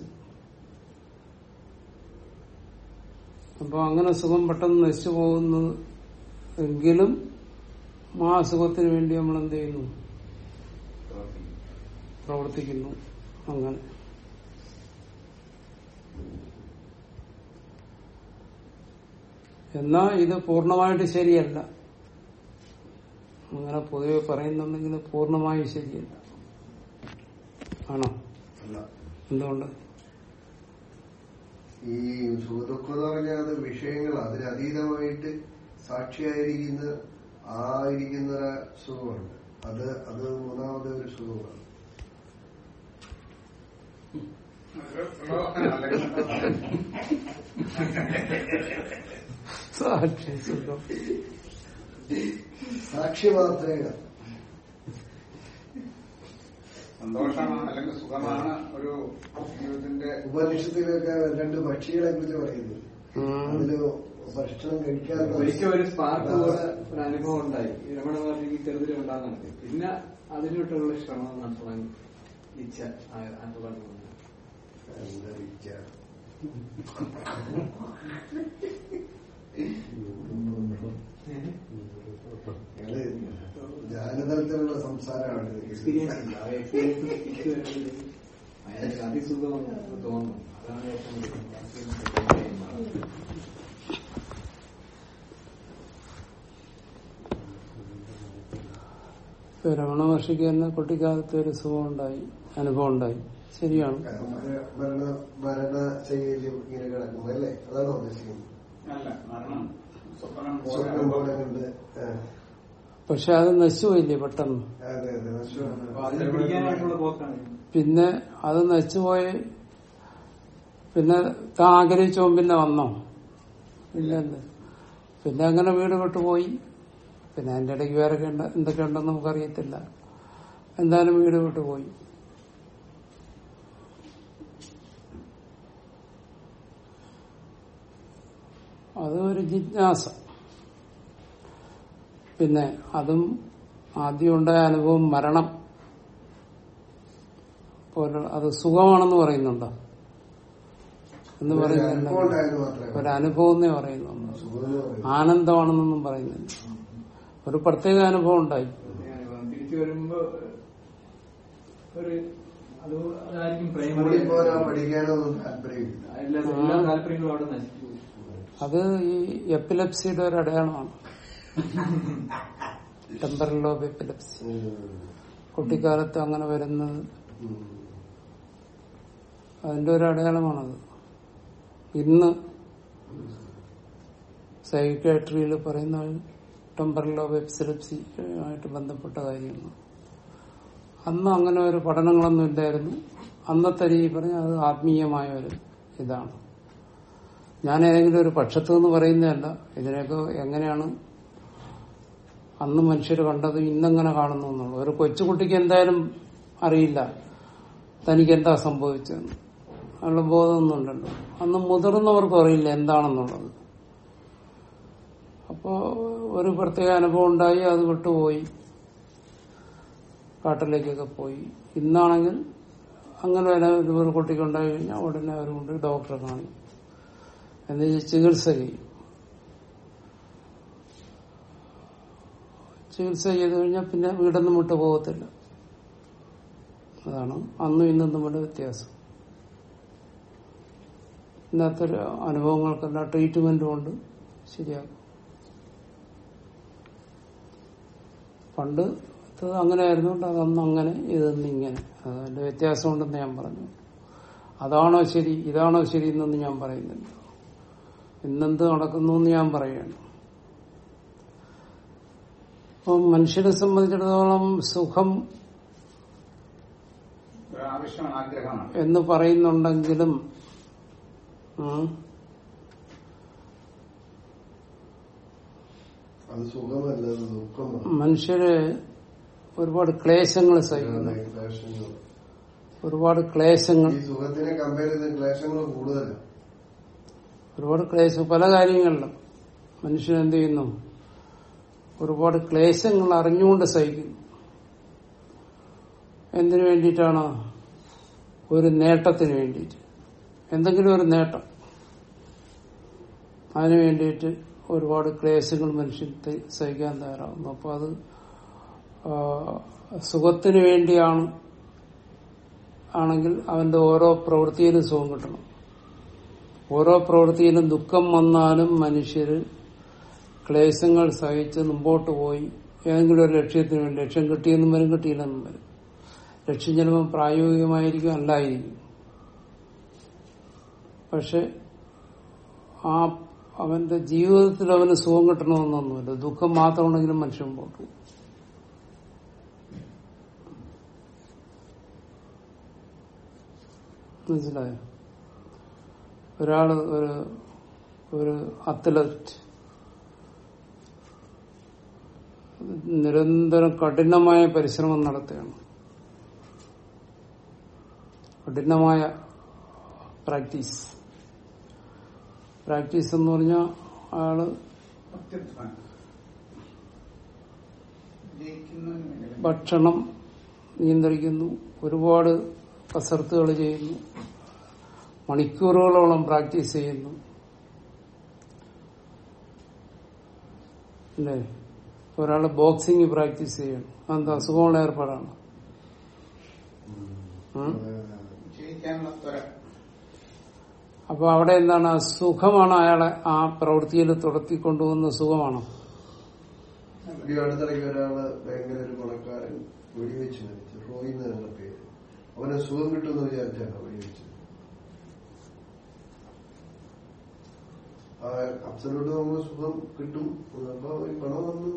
അപ്പൊ അങ്ങനെ സുഖം പെട്ടെന്ന് നശിച്ചു പോകുന്നത് എങ്കിലും ആ സുഖത്തിന് വേണ്ടി നമ്മൾ എന്ത് ചെയ്യുന്നു? പ്രവർത്തിക്കുന്നു. അങ്ങനെ. എന്നാ ഇത് പൂർണമായിട്ട് ശരിയല്ല. അങ്ങനെ പൊതുവെ പറയുന്നുണ്ടെങ്കിൽ പൂർണമായി ശരിയല്ല. ആണോ? അല്ല. എന്തുകൊണ്ട്? ഈ സുഖദുഃഖം എന്ന് പറഞ്ഞാൽ അത് വിഷയങ്ങൾ അതിലതീതമായിട്ട് സാക്ഷിയായിരിക്കുന്ന ആ ഇരിക്കുന്ന ഒരു സുഖമുണ്ട് അത് അത് മൂന്നാമത് ഒരു സുഖമാണ്. സാക്ഷി സുഖം സാക്ഷി മാത്രമേ സന്തോഷമാണ് അല്ലെങ്കിൽ സുഖമാണ് ഒരു ജീവിതത്തിന്റെ ഉപനിഷത്തിലൊക്കെ രണ്ട് പക്ഷികളെ കുറിച്ച് പറയുന്നു. അതിൽ ഭക്ഷണം കഴിക്കാൻ ഒരിക്കലും ഒരു സ്പാർക്ക് പോലെ ഒരു അനുഭവം ഉണ്ടായി. രമണ മഹർഷിക്ക് ചെറുതിൽ ഉണ്ടാകുന്നുണ്ട് പിന്നെ അതിനോട്ടുള്ള ശ്രമം നടത്താൻ ഇച്ഛ അനുഭവം ഇത് ധ്യാനതലത്തിലുള്ള സംസാരമാണ്. എക്സ്പീരിയൻസ് ആ അയാൾക്ക് അതിസുഖം തോന്നുന്നു. അതാണ് ഏറ്റവും രമണ മഹർഷിക്ക് തന്നെ കുട്ടിക്കാലത്ത് ഒരു സുഖം ഉണ്ടായി അനുഭവം ഉണ്ടായി. ശരിയാണ്. ഭരണ മരണ മരണശൈലിയും ഇങ്ങനെ കിടക്കുമ്പോ അല്ലേ? അതാണ് ഉദ്ദേശിക്കുന്നത്. പക്ഷെ അത് നശിച്ചുപോയില്ലേ പെട്ടെന്ന്? പിന്നെ അത് നശിച്ചുപോയി പിന്നെ താൻ ആഗ്രഹിച്ചോ പിന്നെ വന്നോ? ഇല്ല പിന്നെ അങ്ങനെ വീട് വിട്ടുപോയി. പിന്നെ അതിന്റെ ഇടയ്ക്ക് വേറെ എന്തൊക്കെ ഉണ്ടെന്ന് നമുക്കറിയത്തില്ല. എന്തായാലും വീട് വിട്ടുപോയി. അത് ഒരു ജിജ്ഞാസ. പിന്നെ അതും ആദ്യം ഉണ്ടായ അനുഭവം മരണം. പോലെ അത് സുഖമാണെന്ന് പറയുന്നുണ്ടോ? എന്ന് പറയുന്നില്ല ഉണ്ടായെന്ന് മാത്രമേ ഒരു അനുഭവം എന്നേ പറയുന്നുണ്ട് പറയുന്നത്. ആനന്ദമാണെന്നൊന്നും പറയുന്നില്ല. ഒരു പ്രത്യേക അനുഭവം ഉണ്ടായി. തിരിച്ചു വരുമ്പോ ഒരു അത് അതായിരിക്കും സ്കൂളിൽ പോകാനോ പഠിക്കാനോ ഒന്നും താല്പര്യമില്ല എല്ലാ താല്പര്യങ്ങളും അവിടെ പോയി. അത് ഈ എപ്പിലപ്സിയുടെ ഒരു അടയാളമാണ്. Temporal lobe epilepsy. കുട്ടിക്കാലത്ത് അങ്ങനെ വരുന്നത്. അതിന്റെ ഒരു അടയാളമാണത്. ഇന്ന് സൈക്കാട്രിയിൽ പറയുന്ന ടെമ്പറൽ ലോബ് എപ്പിലെപ്സി ആയിട്ട് ബന്ധപ്പെട്ട കാര്യമാണ്. അന്ന് അങ്ങനെ ഒരു പഠനങ്ങളൊന്നും ഇല്ലായിരുന്നു. അന്നത്തെ രീതി പറഞ്ഞാൽ അത് ആത്മീയമായ ഒരു ഇതാണ്. ഞാൻ ഏതെങ്കിലും ഒരു പക്ഷത്ത് എന്ന് പറയുന്നതല്ല. ഇതിനൊക്കെ എങ്ങനെയാണ് അന്ന് മനുഷ്യർ കണ്ടത് ഇന്നെങ്ങനെ കാണുന്നു എന്നുള്ളത്. ഒരു കൊച്ചുകുട്ടിക്ക് എന്തായാലും അറിയില്ല തനിക്ക് എന്താ സംഭവിച്ചതെന്ന്. അതിനുള്ള ബോധമൊന്നും ഉണ്ടല്ലോ അന്ന് മുതിർന്നവർക്കും അറിയില്ല എന്താണെന്നുള്ളത്. അപ്പോ ഒരു പ്രത്യേക അനുഭവം ഉണ്ടായി അത് വിട്ടുപോയി. കാട്ടിലേക്കൊക്കെ പോയി. ഇന്നാണെങ്കിൽ അങ്ങനെ ഒരു കുട്ടിക്ക് ഉണ്ടായി കഴിഞ്ഞാൽ ഉടനെ അവരുകൊണ്ട് ഡോക്ടറെ കാണും. എന്ന് ചികിത്സ ചെയ്യും. ചികിത്സ ചെയ്തു കഴിഞ്ഞാൽ പിന്നെ വീടൊന്നും വിട്ടു പോകത്തില്ല. അതാണ് അന്നും ഇന്നും തമ്മിലുള്ള വ്യത്യാസം. ഇന്നത്തെ അനുഭവങ്ങൾക്കെല്ലാം ട്രീറ്റ്മെന്റ് ഉണ്ട് ശരിയാക്കും പണ്ട് അങ്ങനെ ആയിരുന്നുകൊണ്ട് അതന്ന് അങ്ങനെ ഇതെന്ന് ഇങ്ങനെ. അതിന്റെ വ്യത്യാസം ഉണ്ടെന്ന് ഞാൻ പറഞ്ഞു. അതാണോ ശരി ഇതാണോ ശരി എന്നൊന്നും ഞാൻ പറയുന്നില്ല. ഇന്നെന്ത് നടക്കുന്നു എന്ന് ഞാൻ പറയുകയാണ് അപ്പം മനുഷ്യനെ സംബന്ധിച്ചിടത്തോളം സുഖം എന്ന് പറയുന്നുണ്ടെങ്കിലും മനുഷ്യര് ഒരുപാട് ക്ലേശങ്ങൾ സഹിക്കുന്നു. ഒരുപാട് ക്ലേശങ്ങൾ ഈ സുഖത്തിനെ കമ്പയർ ചെയ്ത് ക്ലേശങ്ങൾ കൂടുതലാണ്. ഒരുപാട് ക്ലേശം പല കാര്യങ്ങളിലും മനുഷ്യൻ എന്ത് ചെയ്യുന്നു? ഒരുപാട് ക്ലേശങ്ങൾ അറിഞ്ഞുകൊണ്ട് സഹിക്കുന്നു. എന്തിനു വേണ്ടിയിട്ടാണ്? ഒരു നേട്ടത്തിന് വേണ്ടിയിട്ട്. എന്തെങ്കിലും ഒരു നേട്ടം. അതിനു വേണ്ടിയിട്ട് ഒരുപാട് ക്ലേശങ്ങൾ മനുഷ്യൻ സഹിക്കാൻ തയ്യാറാവുന്നു. അപ്പൊ അത് സുഖത്തിന് വേണ്ടിയാണ്. ആണെങ്കിൽ അവന്റെ ഓരോ പ്രവൃത്തിയിലും സുഖം കിട്ടണം. ഓരോ പ്രവൃത്തിയിലും ദുഃഖം വന്നാലും മനുഷ്യർ ക്ലേശങ്ങൾ സഹിച്ച് മുമ്പോട്ട് പോയി. ഏതെങ്കിലും ഒരു ലക്ഷ്യത്തിന് വേണ്ടി ലക്ഷ്യം കിട്ടിയെന്നും വരും കിട്ടിയില്ലെന്നും വരും. ലക്ഷ്യം ചിലപ്പോൾ പ്രായോഗികമായിരിക്കും അല്ലായിരിക്കും. പക്ഷെ ആ അവന്റെ ജീവിതത്തിൽ അവന് സുഖം കിട്ടണമെന്നൊന്നുമില്ല. ദുഃഖം മാത്രം ഉണ്ടെങ്കിലും മനുഷ്യൻ പോട്ടു മനസ്സിലായോ? ഒരാൾ ഒരു ഒരു അത്ലറ്റ്. നിരന്തരം കഠിനമായ പരിശ്രമം നടത്തുകയാണ്. കഠിനമായ പ്രാക്ടീസ്. പ്രാക്ടീസ് എന്ന് പറഞ്ഞാൽ ആൾ ഭക്ഷണം നിയന്ത്രിക്കുന്നു ഒരുപാട് കസർത്തുകൾ ചെയ്യുന്നു. മണിക്കൂറുകളോളം പ്രാക്ടീസ് ചെയ്യുന്നു. അല്ലേ? ഒരാൾ ബോക്സിംഗ് പ്രാക്ടീസ് ചെയ്യണം. അതെന്താ? സുഖമുള്ള ഏർപ്പാടാണ്. അപ്പൊ അവിടെ എന്താണ്? സുഖമാണ് അയാളെ ആ പ്രവൃത്തിയിൽ തുടത്തിക്കൊണ്ടുപോകുന്ന സുഖമാണോ? അടുത്തിടയ്ക്ക് ഒരാൾ ഭയങ്കര ഒരു പണക്കാരൻ വെടിവെച്ച് മരിച്ചു. റോയി എന്നുള്ള പേര്. അവന് സുഖം കിട്ടുമെന്ന് വിചാരിച്ചാണ് വെടിവെച്ചത്. അബ്സലൂട്ട് നമുക്ക് സുഖം കിട്ടും. അപ്പൊ ഈ പണം വന്നു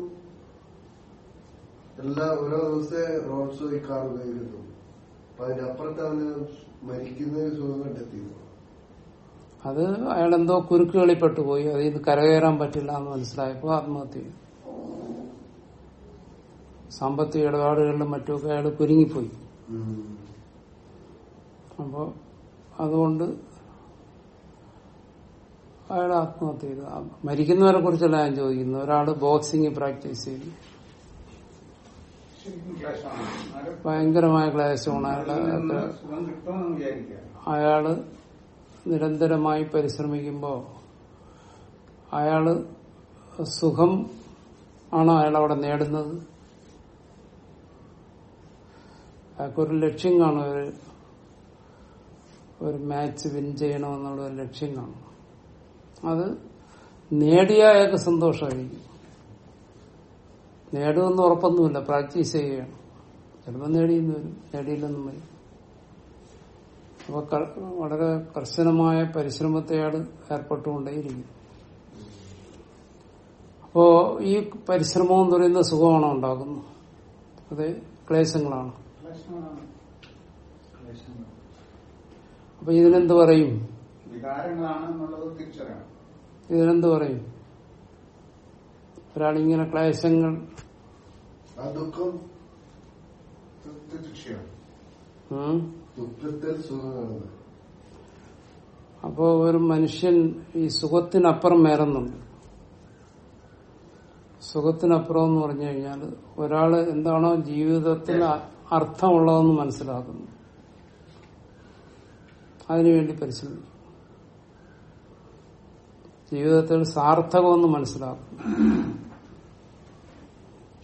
എല്ലാ ഓരോ ദിവസത്തെ റോഡ്സ് ഈ കാർ ഉപയോഗിക്കുന്നു. അപ്പൊ അതിന്റെ അപ്പുറത്ത് അവന് മരിക്കുന്ന സുഖം കണ്ടെത്തി അത് അയാൾ എന്തോ കുരുക്കുകളിൽ പോയി. അതിൽ നിന്ന് കരകയറാൻ പറ്റില്ല എന്ന് മനസ്സിലായപ്പോ ആത്മഹത്യ ചെയ്തു. സാമ്പത്തിക ഇടപാടുകളിലും മറ്റുമൊക്കെ അയാൾ കുരുങ്ങിപ്പോയി. അപ്പോ അതുകൊണ്ട് അയാൾ ആത്മഹത്യ ചെയ്തു. മരിക്കുന്നവരെ കുറിച്ചല്ല ഞാൻ ചോദിക്കുന്നത്. ഒരാൾ ബോക്സിംഗ് പ്രാക്ടീസ് ചെയ്തു. ഭയങ്കരമായ ക്ലേശമാണ് അയാളുടെ അയാളെ നിരന്തരമായി പരിശ്രമിക്കുമ്പോ അയാൾ സുഖം ആണോ അയാൾ അവിടെ നേടുന്നത്. അയാൾക്കൊരു ലക്ഷ്യം കാണും. ഒരു ഒരു മാച്ച് വിൻ ചെയ്യണമെന്നുള്ള ഒരു ലക്ഷ്യം കാണും. അത് നേടിയ അയാൾക്ക് സന്തോഷമായിരിക്കും. നേടുമെന്ന് ഉറപ്പൊന്നുമില്ല. പ്രാക്ടീസ് ചെയ്യുകയാണ്. ചിലപ്പോൾ നേടിയെന്ന് വരും. നേടിയില്ലെന്നും വരും. അപ്പൊ വളരെ കർശനമായ പരിശ്രമത്തെയാണ് ഏർപ്പെട്ടുകൊണ്ടേയിരിക്കും അപ്പോ ഈ പരിശ്രമം എന്ന് പറയുന്ന സുഖമാണോ ഉണ്ടാകുന്നത് അത് ക്ലേശങ്ങളാണ്. അപ്പൊ ഇതിനെന്ത് പറയും? വികാരങ്ങളാണ് എന്നുള്ളത് തിരിച്ചറിയണം. ഇതിനെന്ത് പറയും? ഒരാളിങ്ങനെ ക്ലേശങ്ങൾ ദുഃഖം ദുഃഖത്തിൽ അപ്പോ ഒരു മനുഷ്യൻ ഈ സുഖത്തിനപ്പുറം മേറുന്നുണ്ട് സുഖത്തിനപ്പുറം എന്ന് പറഞ്ഞു കഴിഞ്ഞാൽ ഒരാൾ എന്താണോ ജീവിതത്തിൽ അർത്ഥമുള്ളതെന്ന് മനസ്സിലാക്കുന്നു. അതിനുവേണ്ടി പരിശ്രമിക്കും ജീവിതത്തിൽ സാർത്ഥകമെന്ന് മനസ്സിലാക്കും.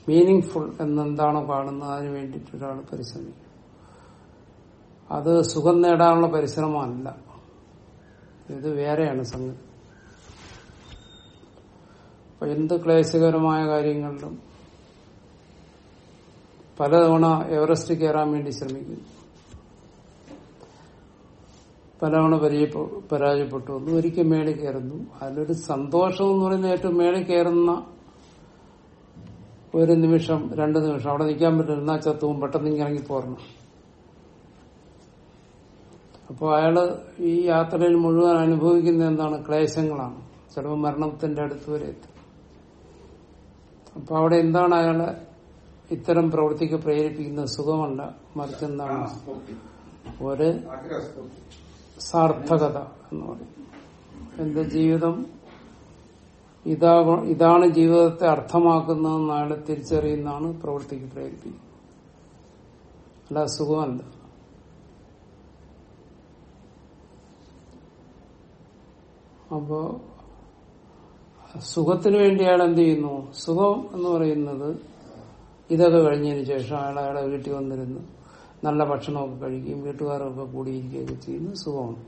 മീനിങ് ഫുൾ എന്നെന്താണോ കാണുന്നത് അതിനു വേണ്ടിയിട്ട് ഒരാൾ പരിശ്രമിക്കും. അത് സുഖം നേടാനുള്ള പരിശ്രമമല്ല. ഇത് വേറെയാണ് സംഗതി. അപ്പൊ എന്ത് ക്ലേശകരമായ കാര്യങ്ങളിലും പലതവണ എവറസ്റ്റ് കയറാൻ വേണ്ടി ശ്രമിക്കുന്നു. പലതവണ പരാജയപ്പെ- പരാജയപ്പെട്ടു വന്നു. ഒരിക്കൽ മേളിൽ കയറുന്നു. അതിലൊരു സന്തോഷം എന്ന് പറയുന്ന ഏറ്റവും മേളിൽ കയറുന്ന ഒരു നിമിഷം രണ്ട് നിമിഷം അവിടെ നിൽക്കാൻ പറ്റില്ല. ചത്തവും പെട്ടെന്ന് ഇങ്ങനെ ഇറങ്ങി പോരണം. അപ്പോൾ അയാൾ ഈ യാത്രയിൽ മുഴുവൻ അനുഭവിക്കുന്ന എന്താണ്? ക്ലേശങ്ങളാണ്. ചിലപ്പോൾ മരണത്തിന്റെ അടുത്ത് വരെ എത്തും. അപ്പൊ അവിടെ എന്താണ് അയാളെ ഇത്തരം പ്രവൃത്തിക്ക് പ്രേരിപ്പിക്കുന്ന സുഖമല്ല. മറിച്ച് എന്താണ്? ഒരു സാർത്ഥകത എന്ന് പറയും. എന്റെ ജീവിതം ഇതാ ഇതാണ് ജീവിതത്തെ അർത്ഥമാക്കുന്നതെന്ന് അയാളെ തിരിച്ചറിയുന്നതാണ് പ്രവൃത്തിക്ക് പ്രേരിപ്പിക്കുന്നത് അല്ല സുഖമല്ല. അപ്പോ സുഖത്തിന് വേണ്ടി അയാൾ എന്ത് ചെയ്യുന്നു? സുഖം എന്ന് പറയുന്നത് ഇതൊക്കെ കഴിഞ്ഞതിന് ശേഷം അയാൾ അയാളെ വീട്ടിൽ വന്നിരുന്ന്. നല്ല ഭക്ഷണമൊക്കെ കഴിക്കുകയും വീട്ടുകാരൊക്കെ കൂടിയിരിക്കുകയൊക്കെ ചെയ്യുന്ന സുഖമാണ്.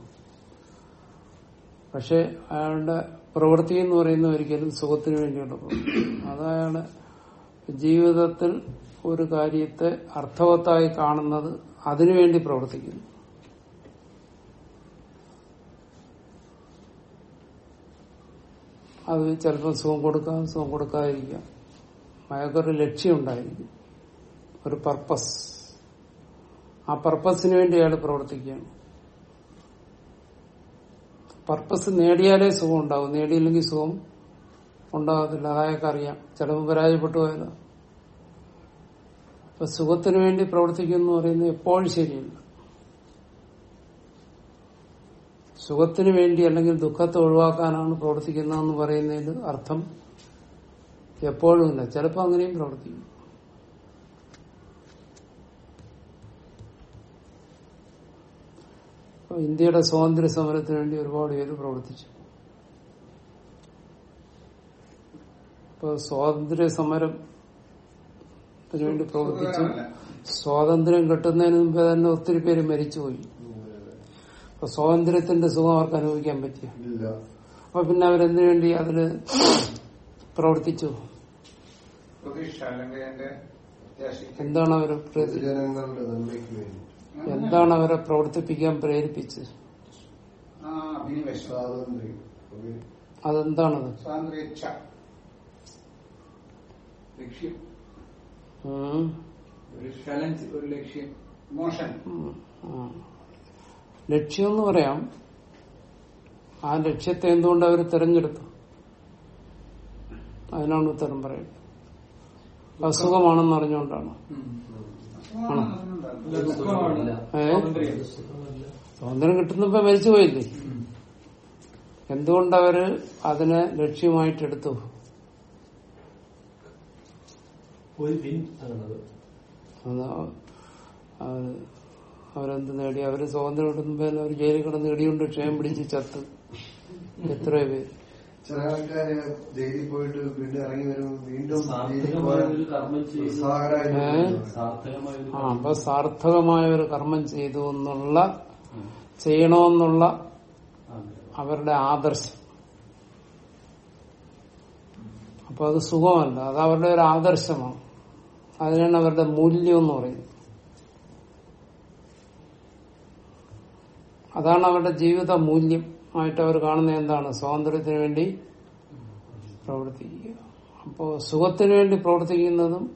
പക്ഷെ അയാളുടെ പ്രവൃത്തി എന്ന് പറയുന്ന ഒരിക്കലും സുഖത്തിന് വേണ്ടിയുള്ള പ്രവൃത്തി അത് അയാളെ ജീവിതത്തിൽ ഒരു കാര്യത്തെ അർത്ഥവത്തായി കാണുന്നത് അതിനുവേണ്ടി പ്രവർത്തിക്കുന്നു. അത് ചിലപ്പോൾ സുഖം കൊടുക്കാം സുഖം കൊടുക്കാതിരിക്കാം. അയാൾക്കൊരു ലക്ഷ്യം ഉണ്ടായിരിക്കും. ഒരു പർപ്പസ് ആ പർപ്പസിന് വേണ്ടി അയാൾ പ്രവർത്തിക്കുകയാണ്. പർപ്പസ് നേടിയാലേ സുഖം ഉണ്ടാവും. നേടിയില്ലെങ്കിൽ സുഖം ഉണ്ടാകത്തില്ല. അതായൊക്കെ അറിയാം. ചിലവ് പരാജയപ്പെട്ടു പോയതാ. അപ്പൊ സുഖത്തിന് വേണ്ടി പ്രവർത്തിക്കുന്നു പറയുന്നത് എപ്പോഴും ശരിയല്ല. സുഖത്തിന് വേണ്ടി അല്ലെങ്കിൽ ദുഃഖത്തെ ഒഴിവാക്കാനാണ് പ്രവർത്തിക്കുന്നതെന്ന് പറയുന്നതിൽ അർത്ഥം എപ്പോഴും ഇല്ല. ചിലപ്പോൾ അങ്ങനെയും പ്രവർത്തിക്കും. ഇന്ത്യയുടെ സ്വാതന്ത്ര്യ സമരത്തിന് വേണ്ടി ഒരുപാട് പേര് പ്രവർത്തിച്ചു. അപ്പൊ ഇപ്പൊ സ്വാതന്ത്ര്യ സമരത്തിന് വേണ്ടി പ്രവർത്തിച്ചു. സ്വാതന്ത്ര്യം കിട്ടുന്നതിന് മുമ്പേ തന്നെ ഒത്തിരി പേര് മരിച്ചുപോയി. അപ്പൊ സ്വാതന്ത്ര്യത്തിന്റെ സുഖം അവർക്ക് അനുഭവിക്കാൻ പറ്റിയ? അപ്പൊ പിന്നെ അവരെന്തിനു വേണ്ടി അതിൽ പ്രവർത്തിച്ചു? എന്താണ് അവരെ എന്താണ് അവരെ പ്രവർത്തിപ്പിക്കാൻ പ്രേരിപ്പിച്ചത്? അതെന്താണത്? ലക്ഷ്യം. ഒരു ലക്ഷ്യം. മോഷൻ. ലക്ഷ്യം എന്ന് പറയാം ആ ലക്ഷ്യത്തെ എന്തുകൊണ്ട് അവർ തെരഞ്ഞെടുത്തു? അതിനാണ് ഉത്തരം പറയുന്നത്. അസുഖമാണെന്ന് അറിഞ്ഞുകൊണ്ടാണ്? സ്വാതന്ത്ര്യം. കിട്ടുന്നപ്പോ മരിച്ചു പോയില്ലേ? എന്തുകൊണ്ടവര് അതിനെ ലക്ഷ്യമായിട്ടെടുത്തു? അവരെന്ത് നേടി? അവർ സ്വാതന്ത്ര്യം കിട്ടുന്ന അവർ ജയിലിൽ കിടന്ന് ഇടിയുണ്ട് ക്ഷയം പിടിച്ച് ചത്ത്. എത്രയോ പേര്. ചില ആൾക്കാര് ജയിലിൽ പോയിട്ട് വീണ്ടും ഇറങ്ങി വരും വീണ്ടും അപ്പൊ സാർത്ഥകമായ ഒരു കർമ്മം ചെയ്തു എന്നുള്ള ചെയ്യണമെന്നുള്ള അവരുടെ ആദർശം. അപ്പൊ അത് സുഖമല്ല അത് അവരുടെ ഒരു ആദർശമാണ്. അതിനാണ് അവരുടെ മൂല്യം എന്ന് പറയുന്നത്. അതാണ് അവരുടെ ജീവിത മൂല്യം. ആയിട്ട് അവർ കാണുന്നത് എന്താണ്? സ്വാതന്ത്ര്യത്തിന് വേണ്ടി പ്രവർത്തിക്കുക. അപ്പോ സുഖത്തിന് വേണ്ടി പ്രവർത്തിക്കുന്നതും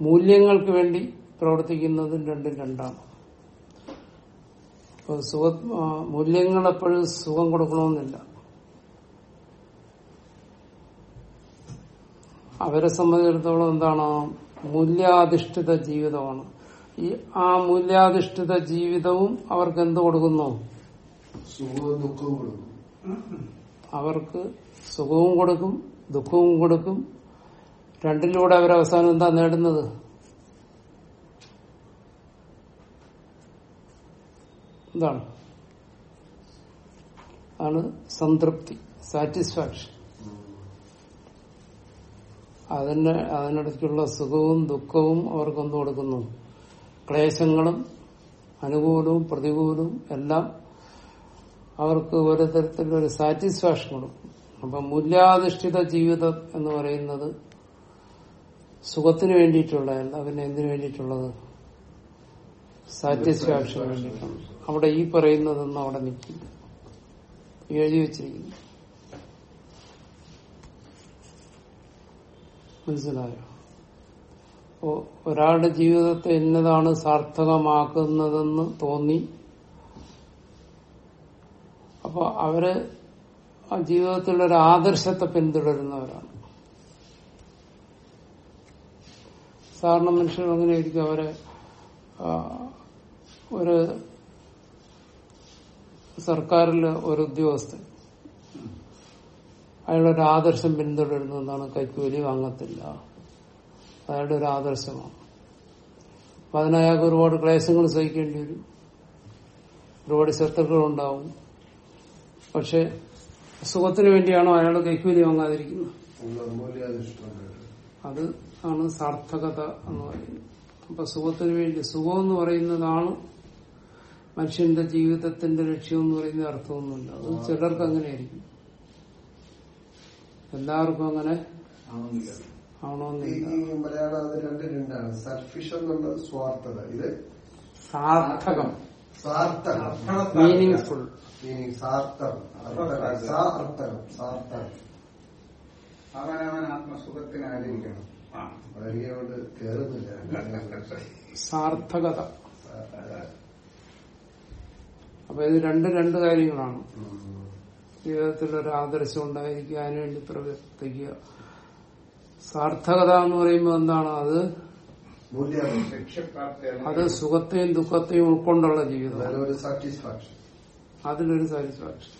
മൂല്യങ്ങൾക്ക് വേണ്ടി പ്രവർത്തിക്കുന്നതും രണ്ടും രണ്ടാണ്. അപ്പൊ സുഖ മൂല്യങ്ങൾ എപ്പോഴും സുഖം കൊടുക്കണമെന്നില്ല. അവരെ സംബന്ധിച്ചിടത്തോളം എന്താണ്? മൂല്യാധിഷ്ഠിത ജീവിതമാണ്. ഈ ആ മൂല്യാധിഷ്ഠിത ജീവിതവും അവർക്ക് എന്ത് കൊടുക്കുന്നു? സുഖവും ദുഃഖവും കൊടുക്കും. അവർക്ക് സുഖവും കൊടുക്കും ദുഃഖവും കൊടുക്കും. രണ്ടിലൂടെ അവരവസാനം എന്താ നേടുന്നത്? എന്താണ്? ആണ് സംതൃപ്തി സാറ്റിസ്ഫാക്ഷൻ. അതിന് അതിനിടയ്ക്കുള്ള സുഖവും ദുഃഖവും അവർക്കൊന്നു കൊടുക്കുന്നു. ക്ലേശങ്ങളും അനുകൂലവും പ്രതികൂലവും എല്ലാം അവർക്ക് ഒരു തരത്തിലൊരു സാറ്റിസ്ഫാക്ഷൻ കൊടുക്കും. അപ്പൊ മൂല്യാധിഷ്ഠിത ജീവിതം എന്ന് പറയുന്നത് സുഖത്തിന് വേണ്ടിയിട്ടുള്ളതല്ല പിന്നെ എന്തിനു വേണ്ടിയിട്ടുള്ളത്? സാറ്റിസ്ഫാക്ഷൻ വേണ്ടിയിട്ടാണ് അവിടെ ഈ പറയുന്നതൊന്നും അവിടെ നിൽക്കില്ല. എഴുതി വെച്ചിരിക്കുന്നു. മനസ്സിലായോ? ഒരാളുടെ ജീവിതത്തെ എന്നതാണ് സാർത്ഥകമാക്കുന്നതെന്ന് തോന്നി. അപ്പൊ അവർ ജീവിതത്തിലുള്ള ഒരു ആദർശത്തെ പിന്തുടരുന്നവരാണ്. സാധാരണ മനുഷ്യർ അങ്ങനെയായിരിക്കും. അവരെ ഒരു സർക്കാരിലെ ഒരു ഉദ്യോഗസ്ഥൻ അയാളൊരു ആദർശം പിന്തുടരുന്നു എന്നാണ് കൈക്കൂലി വാങ്ങത്തില്ല. അയാളുടെ ഒരു ആദർശമാണ്. അപ്പൊ അതിനയാൾക്ക് ഒരുപാട് ക്ലേശങ്ങൾ സഹിക്കേണ്ടി വരും. ഒരുപാട് ശത്രുക്കൾ ഉണ്ടാവും പക്ഷെ സുഖത്തിന് വേണ്ടിയാണോ അയാൾ കൈക്കൂലി വാങ്ങാതിരിക്കുന്നത്? അത് ആണ് സാർത്ഥകത എന്ന് പറയുന്നത്. അപ്പൊ സുഖത്തിന് വേണ്ടി സുഖം എന്ന് പറയുന്നതാണ് മനുഷ്യന്റെ ജീവിതത്തിന്റെ ലക്ഷ്യം എന്ന് പറയുന്ന അർത്ഥമൊന്നുമില്ല. അത് ചിലർക്ക് അങ്ങനെയായിരിക്കും. എല്ലാവർക്കും അങ്ങനെ ആണോന്നില്ല ആവണമെന്നില്ല. മലയാളം അത് രണ്ട് രണ്ടാണ്. സർഫിഷ് എന്നുള്ളത് സ്വാർത്ഥത. ഇത് സാർത്ഥകം. സാർത്ഥകം. മീനിങ് ഫുൾ അവനവൻ കേറുന്നില്ല. സാർത്ഥകത. അപ്പൊ ഇത് രണ്ട് രണ്ട് കാര്യങ്ങളാണ്. ജീവിതത്തിൽ ഒരു ആദർശം ഉണ്ടായിരിക്കുക അതിനുവേണ്ടി പ്രവർത്തിക്കുക. സാർത്ഥകത എന്ന് പറയുമ്പോൾ എന്താണ്? അത് അത് സുഖത്തെയും ദുഃഖത്തെയും ഉൾക്കൊണ്ടുള്ള ജീവിതം ഒരു സാറ്റിസ്ഫാക്ഷൻ അതിലൊരു സാറ്റിസ്ഫാക്ഷൻ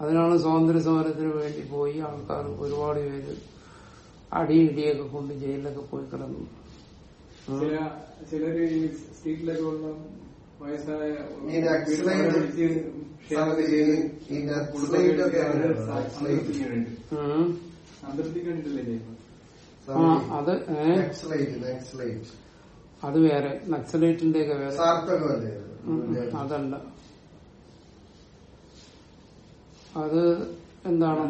അതിനാണ് സ്വാതന്ത്ര്യ സമരത്തിന് വേണ്ടി പോയി ആൾക്കാർ ഒരുപാട് പേര് അടിയിടിയൊക്കെ കൊണ്ട് ജയിലിലൊക്കെ പോയി കിടന്നു. ചില ചിലര് ഈ സ്ട്രീറ്റിലൊക്കെ ഉള്ള വയസ്സായ അത് അത് വേറെ. നക്സലൈറ്റിന്റെ ഒക്കെ വേറെ അതല്ല. അത് എന്താണ്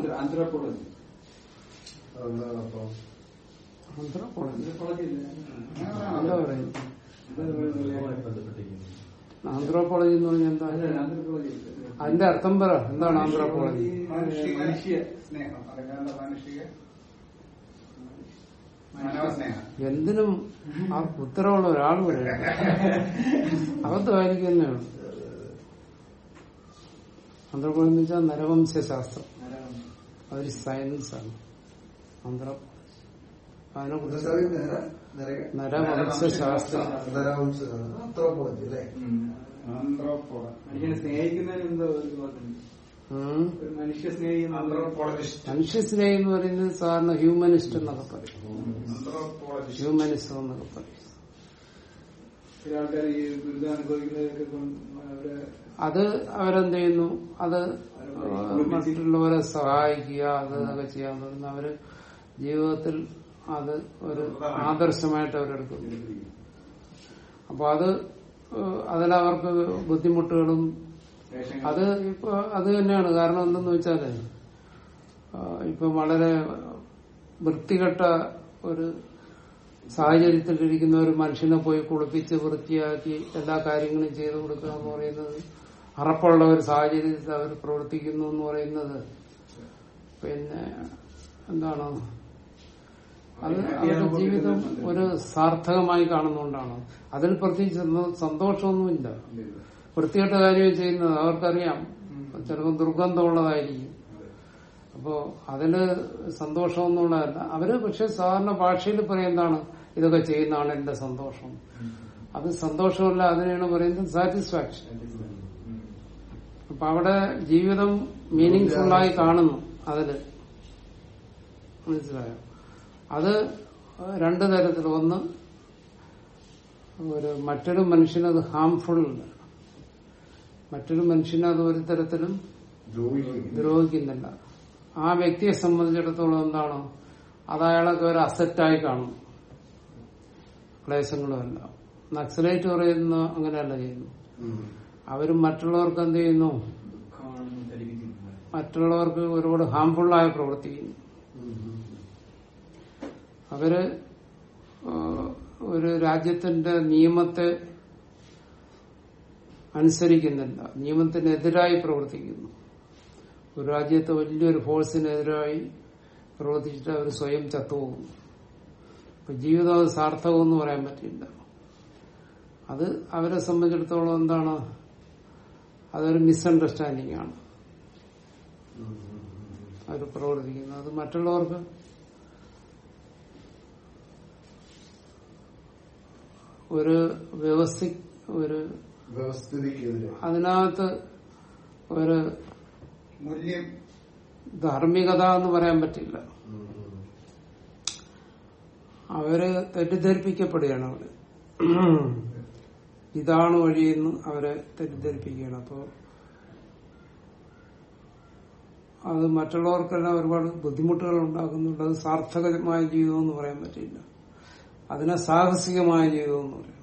എന്താ പറയുന്നത്? ആന്ത്രോപോളജി എന്ന് പറഞ്ഞാൽ എന്താ? ആന്ത്രോപോളജി അതിന്റെ അർത്ഥം പറ. എന്താണ് ആന്ത്രോപോളജി മാനുഷിക മനുഷ്യ സ്നേഹം. അല്ലെങ്കിൽ മാനുഷിക മാനവ സ്നേഹം. എന്തിനും ആ ഉത്തരവുള്ള ഒരാൾ വരെ അബദ്ധമായിരിക്കുന്നേ ഉള്ളൂ. ആന്ത്രോപോളജി എന്ന് വെച്ചാൽ നരവംശാസ്ത്രം? അതൊരു സയൻസ് ആണ് ആന്ത്രോപോളജി അതിനെ കുറിച്ച് നരവംശാസ്ത്രം നരവംശ അല്ലേ? ഉം. ആന്ത്രോപോള മനുഷ്യനെ സ്നേഹിക്കുന്നതിന് ഒരു വാക്കുണ്ട്. ഉം. ഒരു മനുഷ്യ സ്നേഹി എന്ന് പറയുന്നത് സാധാരണ ഹ്യൂമനിസ്റ്റ് എന്നൊക്കെ പറയും. ഹ്യൂമനിസം എന്നൊക്കെ പറയും. ചില ആൾക്കാർ ഈ ദുരിതം അനുഭവിക്കുന്നവരൊക്കെ അത് അവരെന്ത് ചെയ്യുന്നു അത് മറ്റുള്ളവരെ സഹായിക്കുക അത് അതൊക്കെ ചെയ്യാൻ പറയുന്ന അവർ ജീവിതത്തിൽ അത് ഒരു ആദർശമായിട്ട് അവരെടുക്കുന്നു അപ്പൊ അത് അതിലവർക്ക് ബുദ്ധിമുട്ടുകളും അത് ഇപ്പൊ അത് തന്നെയാണ്. കാരണം എന്തെന്ന് വെച്ചാൽ ഇപ്പൊ വളരെ വൃത്തികെട്ട ഒരു സാഹചര്യത്തിൽ ഇരിക്കുന്ന ഒരു മനുഷ്യനെ പോയി കുളിപ്പിച്ച് വൃത്തിയാക്കി എല്ലാ കാര്യങ്ങളും ചെയ്തു കൊടുക്കുക എന്ന് പറയുന്നത് അറപ്പുള്ള ഒരു സാഹചര്യത്തിൽ അവർ പ്രവർത്തിക്കുന്നു എന്ന് പറയുന്നത്. പിന്നെ എന്താണ്? അത് അവരുടെ ജീവിതം ഒരു സാർത്ഥകമായി കാണുന്നതുകൊണ്ടാണ് അതിൽ പ്രത്യേകിച്ച് സന്തോ- സന്തോഷമൊന്നുമില്ല. വൃത്തികെട്ട കാര്യം ചെയ്യുന്നത് അവർക്കറിയാം. ചിലപ്പോൾ ദുർഗന്ധമുള്ളതായിരിക്കും. അപ്പോ അതിൽ സന്തോഷമൊന്നുള്ളതല്ല അവർ പക്ഷെ സാധാരണ ഭാഷയിൽ പറയുന്നതാണ് ഇതൊക്കെ ചെയ്യുന്നതാണ് എന്റെ സന്തോഷം. അത് സന്തോഷമല്ല അതിനെയാണ് പറയുന്നത് സാറ്റിസ്ഫാക്ഷൻ അപ്പൊ അവിടെ ജീവിതം മീനിങ് ഫുള്ളായി കാണുന്നു അതിൽ. മനസ്സിലായോ? അത് രണ്ടു തരത്തിൽ. ഒന്ന് ഒരു മറ്റൊരു മനുഷ്യനത് ഹാംഫുൾ മറ്റൊരു മനുഷ്യനെ അത് ഒരു തരത്തിലും ദ്രോഹിക്കും ദ്രോഹിക്കുന്നില്ല. ആ വ്യക്തിയെ സംബന്ധിച്ചിടത്തോളം എന്താണ് അത് അയാളൊക്കെ ഒരു അസറ്റായി കാണും. ക്ലേശങ്ങളും എല്ലാം നക്സലൈറ്റ് പറയുന്ന അങ്ങനെയല്ല ചെയ്യുന്നു. അവരും മറ്റുള്ളവർക്ക് എന്ത് ചെയ്യുന്നു? മറ്റുള്ളവർക്ക് ഒരുപാട് ഹാംഫുള്ളായ പ്രവർത്തിക്കുന്നു. അവർ ഒരു രാജ്യത്തിന്റെ നിയമത്തെ അനുസരിക്കുന്നില്ല നിയമത്തിനെതിരായി പ്രവർത്തിക്കുന്നു. ഒരു രാജ്യത്തെ വലിയൊരു ഫോഴ്സിനെതിരായി പ്രവർത്തിച്ചിട്ട് അവർ സ്വയം ചത്തുപോകും അപ്പൊ ജീവിതം അത് സാർത്ഥകമെന്ന് പറയാൻ പറ്റില്ല. അത് അവരെ സംബന്ധിച്ചിടത്തോളം എന്താണ് അതൊരു മിസ്അണ്ടർസ്റ്റാൻഡിംഗ് ആണ്. അവർ പ്രവർത്തിക്കുന്നത് അത് മറ്റുള്ളവർക്ക് ഒരു വ്യവസ്ഥ ഒരു അതിനകത്ത് ഒരു മൂല്യം. ധാർമ്മികത എന്ന് പറയാൻ പറ്റില്ല. അവർ തെറ്റിദ്ധരിപ്പിക്കപ്പെടുകയാണ് അവർ ഇതാണ് വഴിയെന്ന് അവരെ തെറ്റിദ്ധരിപ്പിക്കുകയാണ്. അപ്പോ അത് മറ്റുള്ളവർക്കെല്ലാം ഒരുപാട് ബുദ്ധിമുട്ടുകൾ ഉണ്ടാക്കുന്നുണ്ട്. അത് സാർത്ഥകമായ ജീവിതം എന്ന് പറയാൻ പറ്റില്ല. അതിനെ സാഹസികമായ ജീവിതം എന്ന് പറയാം.